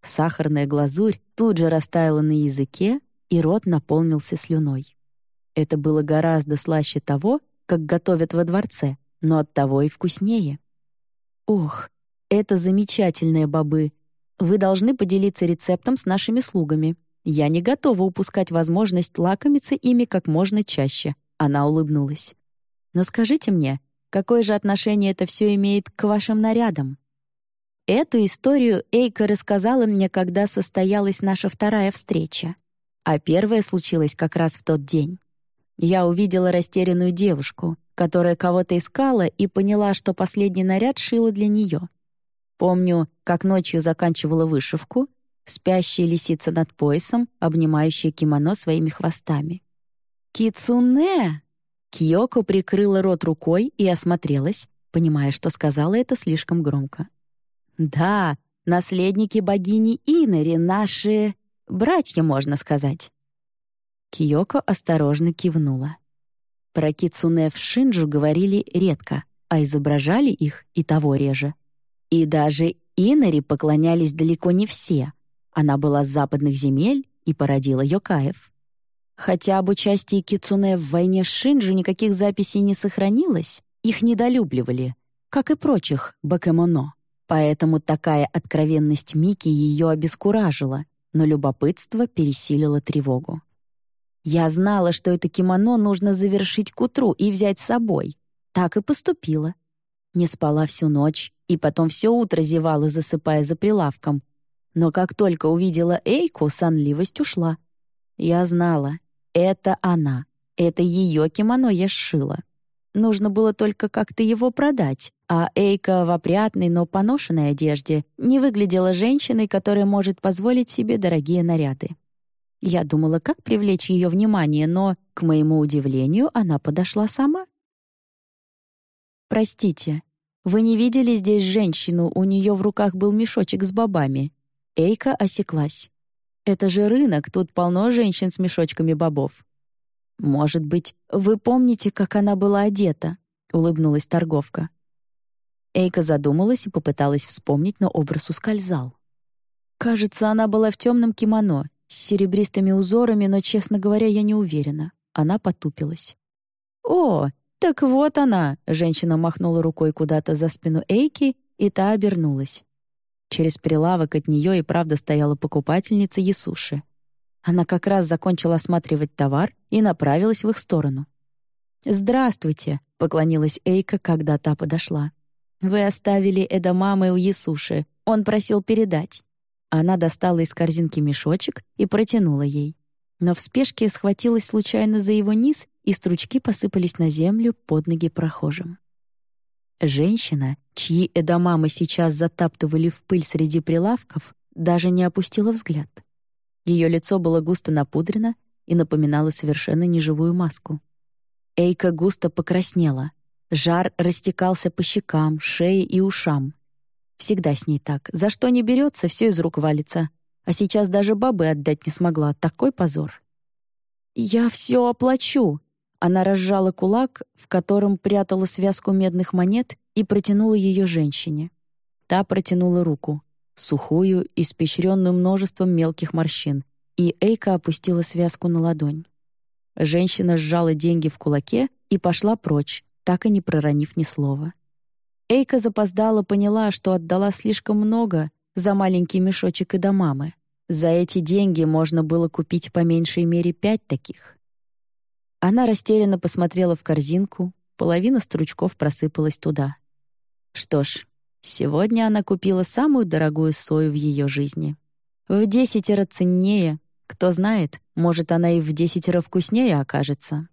Сахарная глазурь тут же растаяла на языке, и рот наполнился слюной. Это было гораздо слаще того, как готовят во дворце, но оттого и вкуснее. Ох, это замечательные бобы. Вы должны поделиться рецептом с нашими слугами. Я не готова упускать возможность лакомиться ими как можно чаще. Она улыбнулась. Но скажите мне, какое же отношение это все имеет к вашим нарядам? Эту историю Эйка рассказала мне, когда состоялась наша вторая встреча. А первая случилась как раз в тот день. Я увидела растерянную девушку, которая кого-то искала и поняла, что последний наряд шила для нее. Помню, как ночью заканчивала вышивку, спящая лисица над поясом, обнимающая кимоно своими хвостами. «Кицуне!» Киоко прикрыла рот рукой и осмотрелась, понимая, что сказала это слишком громко. Да, наследники богини Инари, наши... братья, можно сказать». Киоко осторожно кивнула. Про кицуне в Шинджу говорили редко, а изображали их и того реже. И даже Инари поклонялись далеко не все. Она была с западных земель и породила Йокаев. Хотя об участии Кицуне в войне с Шинджу никаких записей не сохранилось, их недолюбливали, как и прочих бакемоно. Поэтому такая откровенность Мики ее обескуражила, но любопытство пересилило тревогу. Я знала, что это кимоно нужно завершить к утру и взять с собой. Так и поступила. Не спала всю ночь, и потом все утро зевала, засыпая за прилавком. Но как только увидела Эйку, сонливость ушла. Я знала, это она, это ее кимоно я сшила. Нужно было только как-то его продать, а Эйка в опрятной, но поношенной одежде не выглядела женщиной, которая может позволить себе дорогие наряды. Я думала, как привлечь ее внимание, но, к моему удивлению, она подошла сама. «Простите, вы не видели здесь женщину, у нее в руках был мешочек с бобами?» Эйка осеклась. «Это же рынок, тут полно женщин с мешочками бобов». «Может быть, вы помните, как она была одета?» — улыбнулась торговка. Эйка задумалась и попыталась вспомнить, но образ ускользал. Кажется, она была в темном кимоно, с серебристыми узорами, но, честно говоря, я не уверена. Она потупилась. «О, так вот она!» — женщина махнула рукой куда-то за спину Эйки, и та обернулась. Через прилавок от нее и правда стояла покупательница Ясуши. Она как раз закончила осматривать товар и направилась в их сторону. «Здравствуйте», — поклонилась Эйка, когда та подошла. «Вы оставили Эдамамы у Ясуши. Он просил передать». Она достала из корзинки мешочек и протянула ей. Но в спешке схватилась случайно за его низ, и стручки посыпались на землю под ноги прохожим. Женщина, чьи эдамамы сейчас затаптывали в пыль среди прилавков, даже не опустила взгляд. Ее лицо было густо напудрено и напоминало совершенно неживую маску. Эйка густо покраснела. Жар растекался по щекам, шее и ушам. Всегда с ней так. За что не берется, все из рук валится. А сейчас даже бабы отдать не смогла. Такой позор. «Я все оплачу!» Она разжала кулак, в котором прятала связку медных монет, и протянула ее женщине. Та протянула руку, сухую, испещренную множеством мелких морщин, и Эйка опустила связку на ладонь. Женщина сжала деньги в кулаке и пошла прочь, так и не проронив ни слова. Эйка запоздала поняла, что отдала слишком много за маленький мешочек и до мамы. За эти деньги можно было купить по меньшей мере пять таких. Она растерянно посмотрела в корзинку, половина стручков просыпалась туда. Что ж, сегодня она купила самую дорогую сою в ее жизни. В десятеро ценнее, кто знает, может, она и в десятеро вкуснее окажется.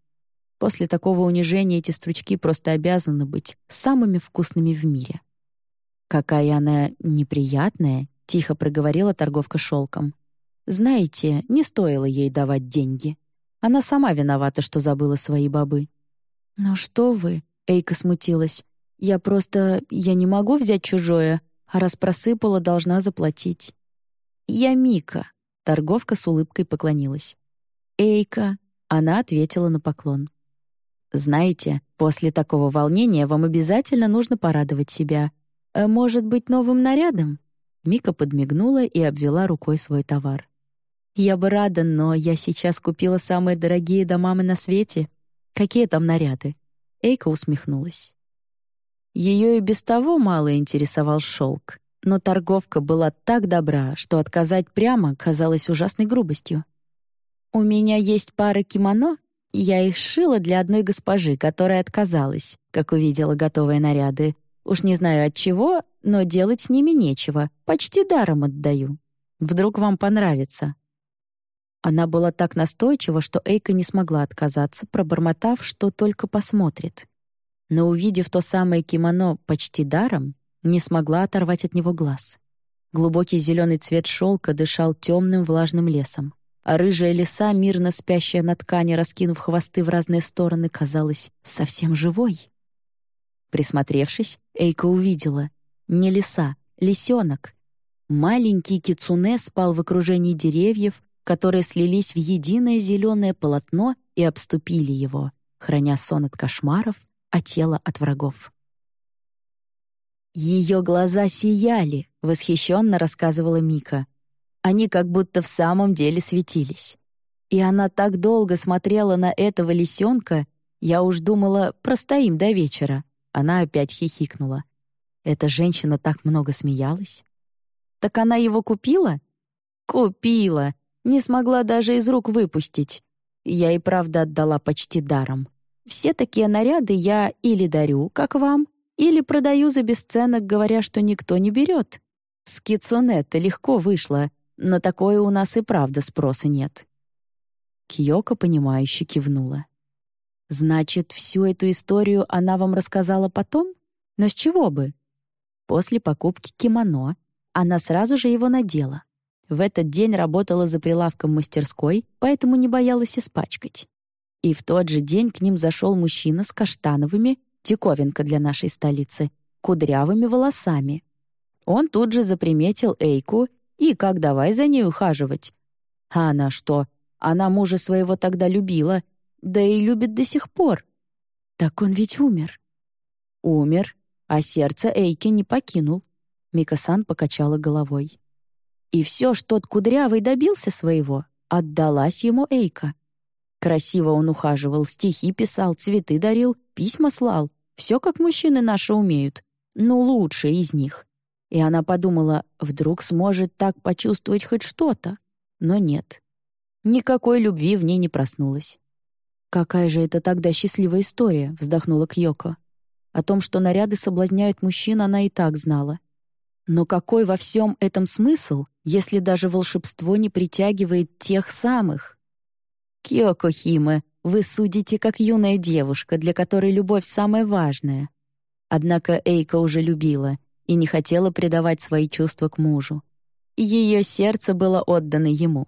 После такого унижения эти стручки просто обязаны быть самыми вкусными в мире. «Какая она неприятная», — тихо проговорила торговка шелком. «Знаете, не стоило ей давать деньги. Она сама виновата, что забыла свои бобы». «Ну что вы?» — Эйка смутилась. «Я просто... я не могу взять чужое, а раз просыпала, должна заплатить». «Я Мика», — торговка с улыбкой поклонилась. «Эйка», — она ответила на поклон. Знаете, после такого волнения вам обязательно нужно порадовать себя. Э, может быть, новым нарядом?» Мика подмигнула и обвела рукой свой товар. «Я бы рада, но я сейчас купила самые дорогие домамы на свете. Какие там наряды?» Эйка усмехнулась. Ее и без того мало интересовал шелк, но торговка была так добра, что отказать прямо казалось ужасной грубостью. «У меня есть пара кимоно, я их шила для одной госпожи, которая отказалась, как увидела готовые наряды. Уж не знаю от чего, но делать с ними нечего. Почти даром отдаю. Вдруг вам понравится». Она была так настойчива, что Эйка не смогла отказаться, пробормотав, что только посмотрит. Но увидев то самое кимоно почти даром, не смогла оторвать от него глаз. Глубокий зеленый цвет шелка дышал темным влажным лесом а рыжая лиса, мирно спящая на ткани, раскинув хвосты в разные стороны, казалась совсем живой. Присмотревшись, Эйка увидела. Не лиса, лисенок. Маленький кицуне спал в окружении деревьев, которые слились в единое зеленое полотно и обступили его, храня сон от кошмаров, а тело от врагов. Ее глаза сияли, восхищенно рассказывала Мика. Они как будто в самом деле светились. И она так долго смотрела на этого лисенка, я уж думала, простоим до вечера. Она опять хихикнула. Эта женщина так много смеялась. «Так она его купила?» «Купила. Не смогла даже из рук выпустить. Я и правда отдала почти даром. Все такие наряды я или дарю, как вам, или продаю за бесценок, говоря, что никто не берет. С кицунетто легко вышло, но такое у нас и правда спроса нет». Киоко, понимающе кивнула. «Значит, всю эту историю она вам рассказала потом? Но с чего бы? После покупки кимоно она сразу же его надела. В этот день работала за прилавком мастерской, поэтому не боялась испачкать. И в тот же день к ним зашел мужчина с каштановыми, диковинка для нашей столицы, кудрявыми волосами. Он тут же заприметил Эйку и как давай за ней ухаживать. А она что? Она мужа своего тогда любила, да и любит до сих пор. Так он ведь умер. Умер, а сердце Эйки не покинул. Микасан покачала головой. И все, что тот кудрявый добился своего, отдалась ему Эйка. Красиво он ухаживал, стихи писал, цветы дарил, письма слал. Все, как мужчины наши умеют. Ну, лучшие из них. И она подумала, вдруг сможет так почувствовать хоть что-то. Но нет. Никакой любви в ней не проснулась. «Какая же это тогда счастливая история?» — вздохнула Кьёко. О том, что наряды соблазняют мужчин, она и так знала. Но какой во всем этом смысл, если даже волшебство не притягивает тех самых? «Кьёко Химе, вы судите как юная девушка, для которой любовь самая важная». Однако Эйка уже любила и не хотела предавать свои чувства к мужу. Ее сердце было отдано ему.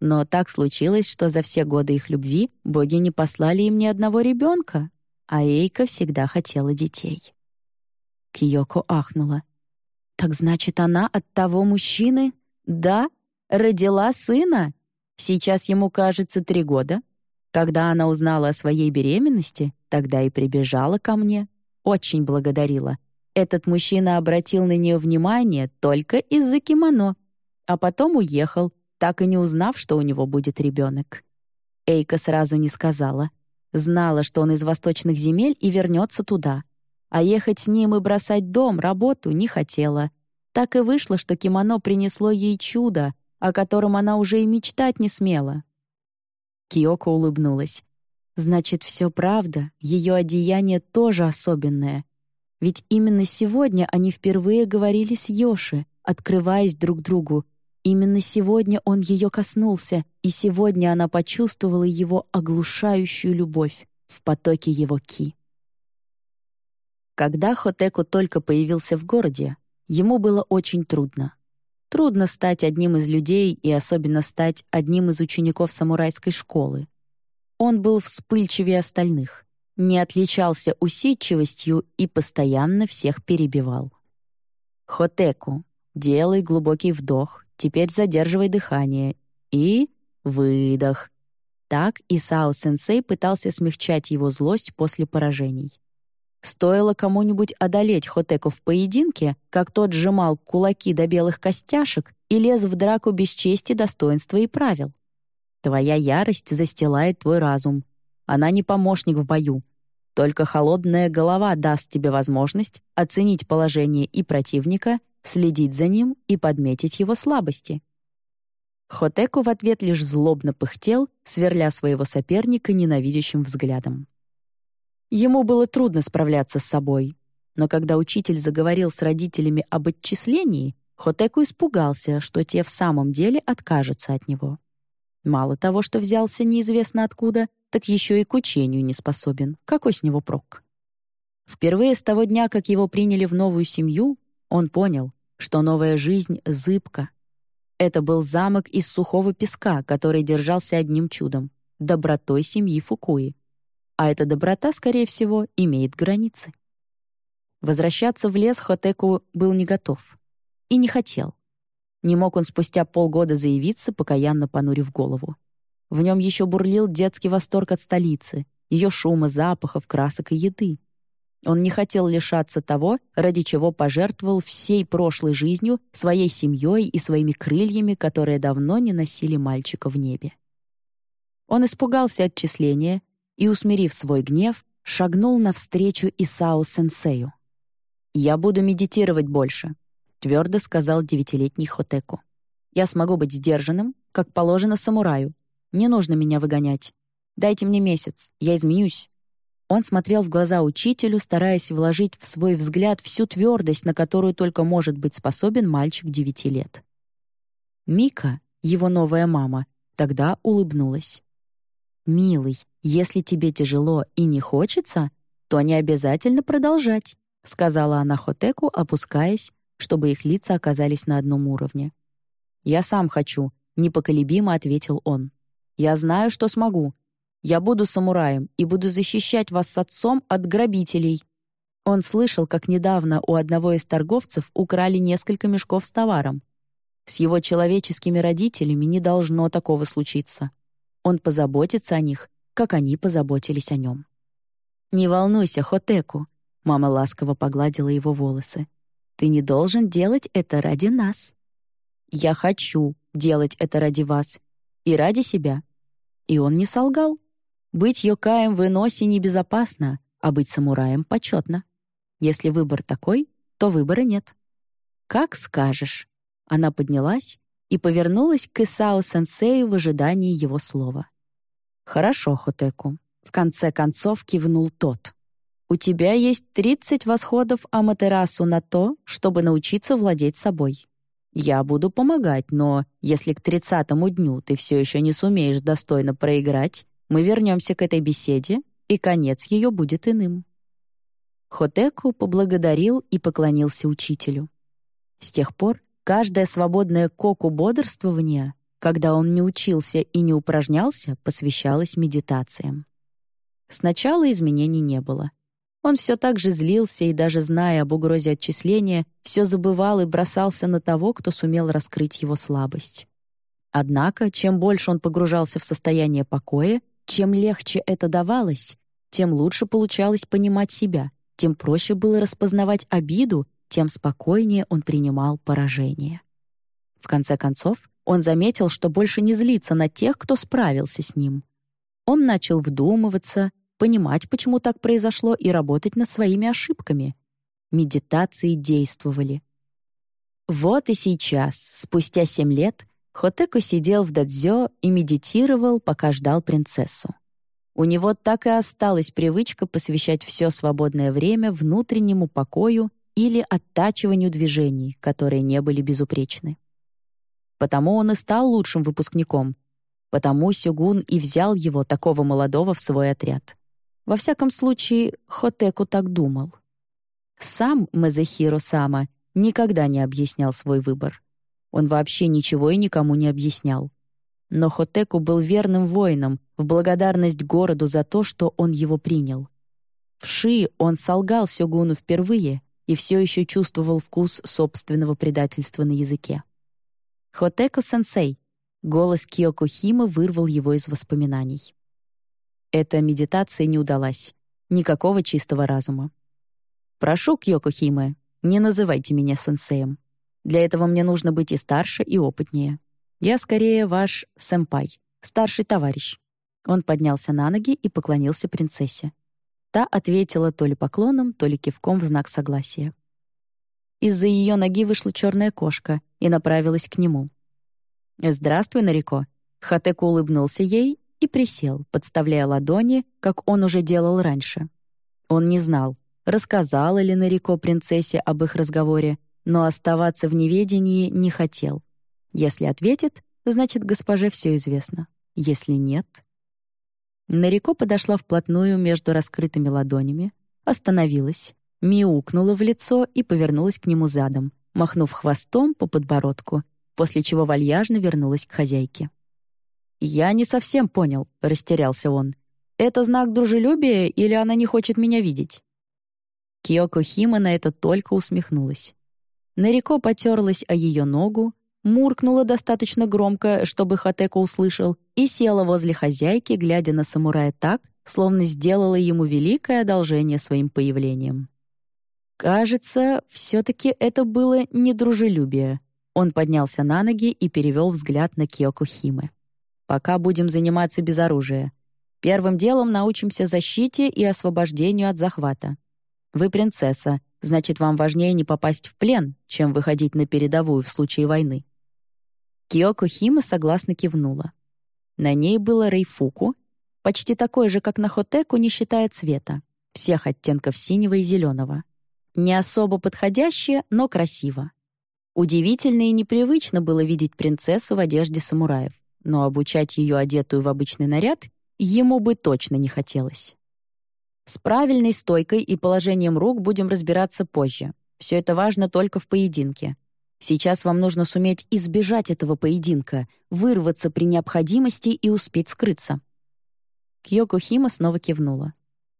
Но так случилось, что за все годы их любви боги не послали им ни одного ребенка, а Эйка всегда хотела детей. Киоко ахнула. «Так значит, она от того мужчины? Да, родила сына? Сейчас ему, кажется, три года. Когда она узнала о своей беременности, тогда и прибежала ко мне. Очень благодарила. Этот мужчина обратил на нее внимание только из-за кимоно, а потом уехал, так и не узнав, что у него будет ребенок. Эйка сразу не сказала. Знала, что он из восточных земель и вернется туда. А ехать с ним и бросать дом, работу не хотела. Так и вышло, что кимоно принесло ей чудо, о котором она уже и мечтать не смела. Киоко улыбнулась. «Значит, все правда, ее одеяние тоже особенное. Ведь именно сегодня они впервые говорили с Йоши, открываясь друг другу, Именно сегодня он ее коснулся, и сегодня она почувствовала его оглушающую любовь в потоке его ки. Когда Хотеку только появился в городе, ему было очень трудно. Трудно стать одним из людей и особенно стать одним из учеников самурайской школы. Он был вспыльчивее остальных, не отличался усидчивостью и постоянно всех перебивал. «Хотеку, делай глубокий вдох Теперь задерживай дыхание. И выдох. Так Исао-сенсей пытался смягчать его злость после поражений. Стоило кому-нибудь одолеть Хотеку в поединке, как тот сжимал кулаки до белых костяшек и лез в драку без чести, достоинства и правил. Твоя ярость застилает твой разум. Она не помощник в бою. Только холодная голова даст тебе возможность оценить положение и противника следить за ним и подметить его слабости. Хотеку в ответ лишь злобно пыхтел, сверля своего соперника ненавидящим взглядом. Ему было трудно справляться с собой, но когда учитель заговорил с родителями об отчислении, Хотеку испугался, что те в самом деле откажутся от него. Мало того, что взялся неизвестно откуда, так еще и к учению не способен. Какой с него прок? Впервые с того дня, как его приняли в новую семью, он понял, что новая жизнь зыбка. Это был замок из сухого песка, который держался одним чудом — добротой семьи Фукуи. А эта доброта, скорее всего, имеет границы. Возвращаться в лес Хотеку был не готов. И не хотел. Не мог он спустя полгода заявиться, покаянно понурив голову. В нем еще бурлил детский восторг от столицы, ее шума, запахов, красок и еды. Он не хотел лишаться того, ради чего пожертвовал всей прошлой жизнью, своей семьей и своими крыльями, которые давно не носили мальчика в небе. Он испугался отчисления и, усмирив свой гнев, шагнул навстречу Исао-сенсею. «Я буду медитировать больше», — твердо сказал девятилетний Хотеку. «Я смогу быть сдержанным, как положено самураю. Не нужно меня выгонять. Дайте мне месяц, я изменюсь». Он смотрел в глаза учителю, стараясь вложить в свой взгляд всю твердость, на которую только может быть способен мальчик девяти лет. Мика, его новая мама, тогда улыбнулась. «Милый, если тебе тяжело и не хочется, то не обязательно продолжать», сказала она Хотеку, опускаясь, чтобы их лица оказались на одном уровне. «Я сам хочу», — непоколебимо ответил он. «Я знаю, что смогу. Я буду самураем и буду защищать вас с отцом от грабителей». Он слышал, как недавно у одного из торговцев украли несколько мешков с товаром. С его человеческими родителями не должно такого случиться. Он позаботится о них, как они позаботились о нем. «Не волнуйся, Хотеку», — мама ласково погладила его волосы. «Ты не должен делать это ради нас». «Я хочу делать это ради вас и ради себя». И он не солгал. Быть Йокаем в Эносе небезопасно, а быть самураем почетно. Если выбор такой, то выбора нет. «Как скажешь». Она поднялась и повернулась к Исао-сенсею в ожидании его слова. «Хорошо, Хотеку», — в конце концов кивнул тот. «У тебя есть 30 восходов Аматерасу на то, чтобы научиться владеть собой. Я буду помогать, но если к тридцатому дню ты все еще не сумеешь достойно проиграть, мы вернемся к этой беседе, и конец ее будет иным». Хотеку поблагодарил и поклонился учителю. С тех пор Каждое свободное коку бодрствование, когда он не учился и не упражнялся, посвящалось медитациям. Сначала изменений не было. Он все так же злился и, даже зная об угрозе отчисления, все забывал и бросался на того, кто сумел раскрыть его слабость. Однако, чем больше он погружался в состояние покоя, чем легче это давалось, тем лучше получалось понимать себя, тем проще было распознавать обиду тем спокойнее он принимал поражение. В конце концов, он заметил, что больше не злится на тех, кто справился с ним. Он начал вдумываться, понимать, почему так произошло, и работать над своими ошибками. Медитации действовали. Вот и сейчас, спустя семь лет, Хотеко сидел в дадзё и медитировал, пока ждал принцессу. У него так и осталась привычка посвящать все свободное время внутреннему покою или оттачиванию движений, которые не были безупречны. Потому он и стал лучшим выпускником. Потому Сюгун и взял его, такого молодого, в свой отряд. Во всяком случае, Хотеку так думал. Сам Мезехиро Сама никогда не объяснял свой выбор. Он вообще ничего и никому не объяснял. Но Хотеку был верным воином в благодарность городу за то, что он его принял. В Ши он солгал Сёгуну впервые и все еще чувствовал вкус собственного предательства на языке. «Хотеко-сенсей!» — голос Киоко Хима вырвал его из воспоминаний. Эта медитация не удалась. Никакого чистого разума. «Прошу, Киоко Химе, не называйте меня сенсеем. Для этого мне нужно быть и старше, и опытнее. Я скорее ваш сэмпай, старший товарищ». Он поднялся на ноги и поклонился принцессе. Та ответила то ли поклоном, то ли кивком в знак согласия. Из-за ее ноги вышла черная кошка и направилась к нему. «Здравствуй, Нарико!» Хатек улыбнулся ей и присел, подставляя ладони, как он уже делал раньше. Он не знал, рассказала ли Нарико принцессе об их разговоре, но оставаться в неведении не хотел. Если ответит, значит, госпоже все известно. Если нет... Нарико подошла вплотную между раскрытыми ладонями, остановилась, мяукнула в лицо и повернулась к нему задом, махнув хвостом по подбородку, после чего вальяжно вернулась к хозяйке. «Я не совсем понял», — растерялся он. «Это знак дружелюбия или она не хочет меня видеть?» Киоко Хима на это только усмехнулась. Нарико потерлась о ее ногу, муркнула достаточно громко, чтобы Хатеко услышал, и села возле хозяйки, глядя на самурая так, словно сделала ему великое одолжение своим появлением. Кажется, все-таки это было недружелюбие. Он поднялся на ноги и перевел взгляд на Киоко Химы. «Пока будем заниматься без оружия. Первым делом научимся защите и освобождению от захвата. Вы принцесса, значит, вам важнее не попасть в плен, чем выходить на передовую в случае войны». Киоко Хима согласно кивнула. На ней было рейфуку, почти такой же, как на Хотеку, не считая цвета, всех оттенков синего и зеленого. Не особо подходящее, но красиво. Удивительно и непривычно было видеть принцессу в одежде самураев, но обучать ее одетую в обычный наряд ему бы точно не хотелось. С правильной стойкой и положением рук будем разбираться позже. Все это важно только в поединке. Сейчас вам нужно суметь избежать этого поединка, вырваться при необходимости и успеть скрыться. Кьёко Хима снова кивнула.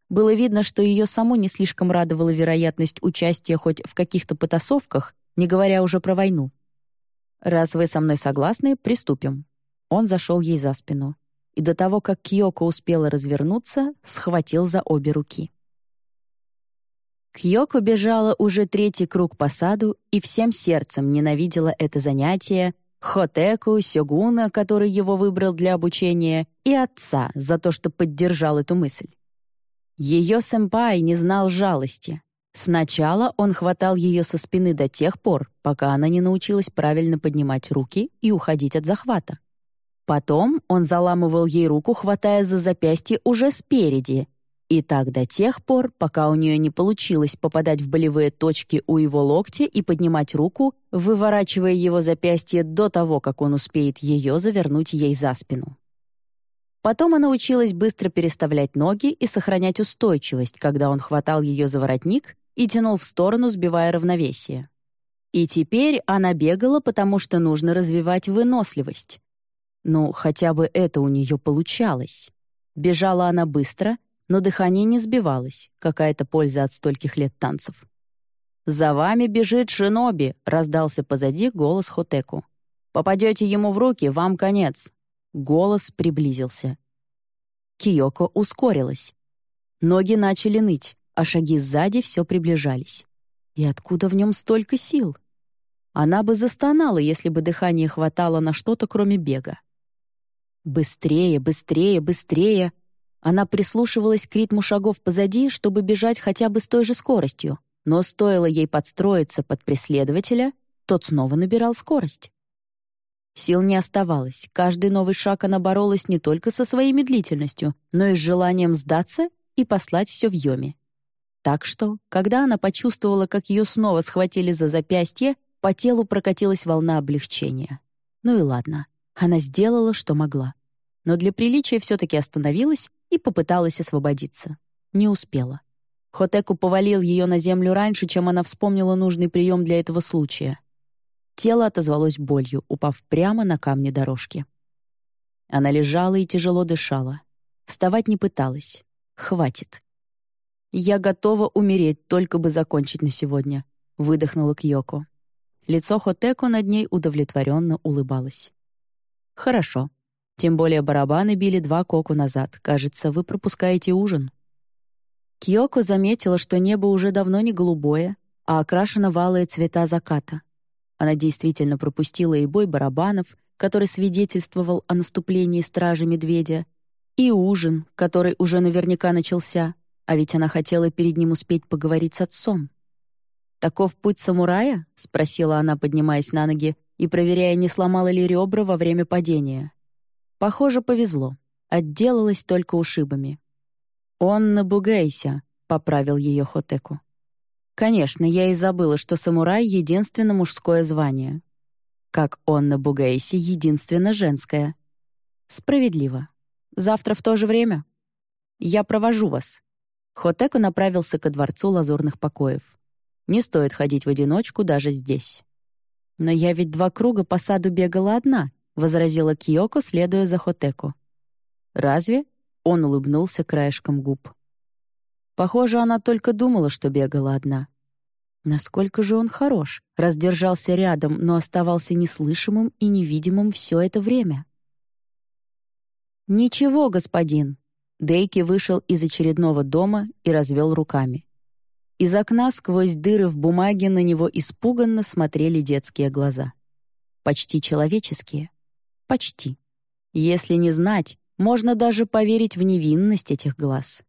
Было видно, что ее саму не слишком радовала вероятность участия хоть в каких-то потасовках, не говоря уже про войну. «Раз вы со мной согласны, приступим». Он зашел ей за спину и до того, как Кьёко успела развернуться, схватил за обе руки. Кьёко бежала уже третий круг по саду и всем сердцем ненавидела это занятие, Хотеку, Сёгуна, который его выбрал для обучения, и отца за то, что поддержал эту мысль. Ее сэмпай не знал жалости. Сначала он хватал ее со спины до тех пор, пока она не научилась правильно поднимать руки и уходить от захвата. Потом он заламывал ей руку, хватая за запястье уже спереди, и так до тех пор, пока у нее не получилось попадать в болевые точки у его локтя и поднимать руку, выворачивая его запястье до того, как он успеет ее завернуть ей за спину. Потом она училась быстро переставлять ноги и сохранять устойчивость, когда он хватал ее за воротник и тянул в сторону, сбивая равновесие. И теперь она бегала, потому что нужно развивать выносливость. Ну, хотя бы это у нее получалось. Бежала она быстро, но дыхание не сбивалось, какая-то польза от стольких лет танцев. «За вами бежит Шиноби!» — раздался позади голос Хотеку. «Попадете ему в руки, вам конец!» Голос приблизился. Киоко ускорилась. Ноги начали ныть, а шаги сзади все приближались. И откуда в нем столько сил? Она бы застонала, если бы дыхания хватало на что-то, кроме бега. Быстрее, быстрее, быстрее. Она прислушивалась к ритму шагов позади, чтобы бежать хотя бы с той же скоростью, но стоило ей подстроиться под преследователя, тот снова набирал скорость. Сил не оставалось. Каждый новый шаг она боролась не только со своей медлительностью, но и с желанием сдаться и послать все в Йоме. Так что, когда она почувствовала, как ее снова схватили за запястье, по телу прокатилась волна облегчения. Ну и ладно. Она сделала, что могла. Но для приличия все-таки остановилась и попыталась освободиться. Не успела. Хотеку повалил ее на землю раньше, чем она вспомнила нужный прием для этого случая. Тело отозвалось болью, упав прямо на камни дорожки. Она лежала и тяжело дышала. Вставать не пыталась. Хватит. «Я готова умереть, только бы закончить на сегодня», — выдохнула Кьёко. Лицо Хотеку над ней удовлетворенно улыбалось. «Хорошо. Тем более барабаны били два коку назад. Кажется, вы пропускаете ужин». Кьёко заметила, что небо уже давно не голубое, а окрашено валые цвета заката. Она действительно пропустила и бой барабанов, который свидетельствовал о наступлении стражи медведя, и ужин, который уже наверняка начался, а ведь она хотела перед ним успеть поговорить с отцом. «Таков путь самурая?» — спросила она, поднимаясь на ноги и проверяя, не сломала ли ребра во время падения. Похоже, повезло. Отделалась только ушибами. «Он на Бугейся», — поправил ее Хотеку. «Конечно, я и забыла, что самурай — единственно мужское звание. Как он на Бугейсе — единственно женское. Справедливо. Завтра в то же время? Я провожу вас». Хотеку направился ко дворцу лазурных покоев. Не стоит ходить в одиночку даже здесь. «Но я ведь два круга по саду бегала одна», — возразила Киоко, следуя за Хотеку. «Разве?» — он улыбнулся краешком губ. Похоже, она только думала, что бегала одна. Насколько же он хорош, раздержался рядом, но оставался неслышимым и невидимым все это время. «Ничего, господин!» Дейки вышел из очередного дома и развел руками. Из окна сквозь дыры в бумаге на него испуганно смотрели детские глаза. Почти человеческие. Почти. Если не знать, Можно даже поверить в невинность этих глаз.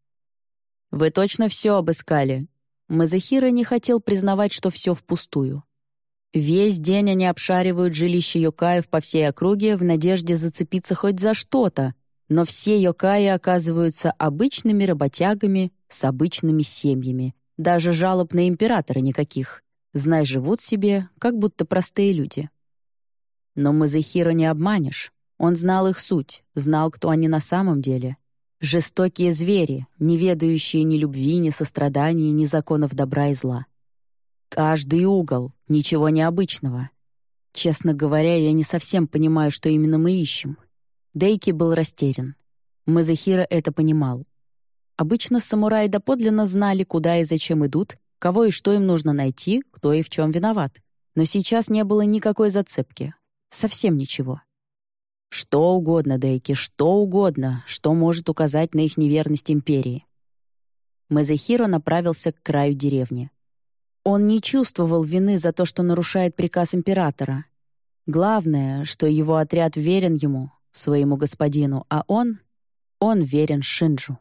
«Вы точно все обыскали?» Мазахира не хотел признавать, что все впустую. Весь день они обшаривают жилище Йокаев по всей округе в надежде зацепиться хоть за что-то, но все Йокаи оказываются обычными работягами с обычными семьями. Даже жалоб на императора никаких. Знай, живут себе, как будто простые люди. Но Мазахира не обманешь. Он знал их суть, знал, кто они на самом деле. Жестокие звери, не ведающие ни любви, ни сострадания, ни законов добра и зла. Каждый угол, ничего необычного. Честно говоря, я не совсем понимаю, что именно мы ищем. Дейки был растерян. Мазахира это понимал. Обычно самураи доподлинно знали, куда и зачем идут, кого и что им нужно найти, кто и в чем виноват. Но сейчас не было никакой зацепки. Совсем ничего. Что угодно, Дейки, что угодно, что может указать на их неверность империи. Мазахиро направился к краю деревни. Он не чувствовал вины за то, что нарушает приказ императора. Главное, что его отряд верен ему, своему господину, а он... он верен Шинджу.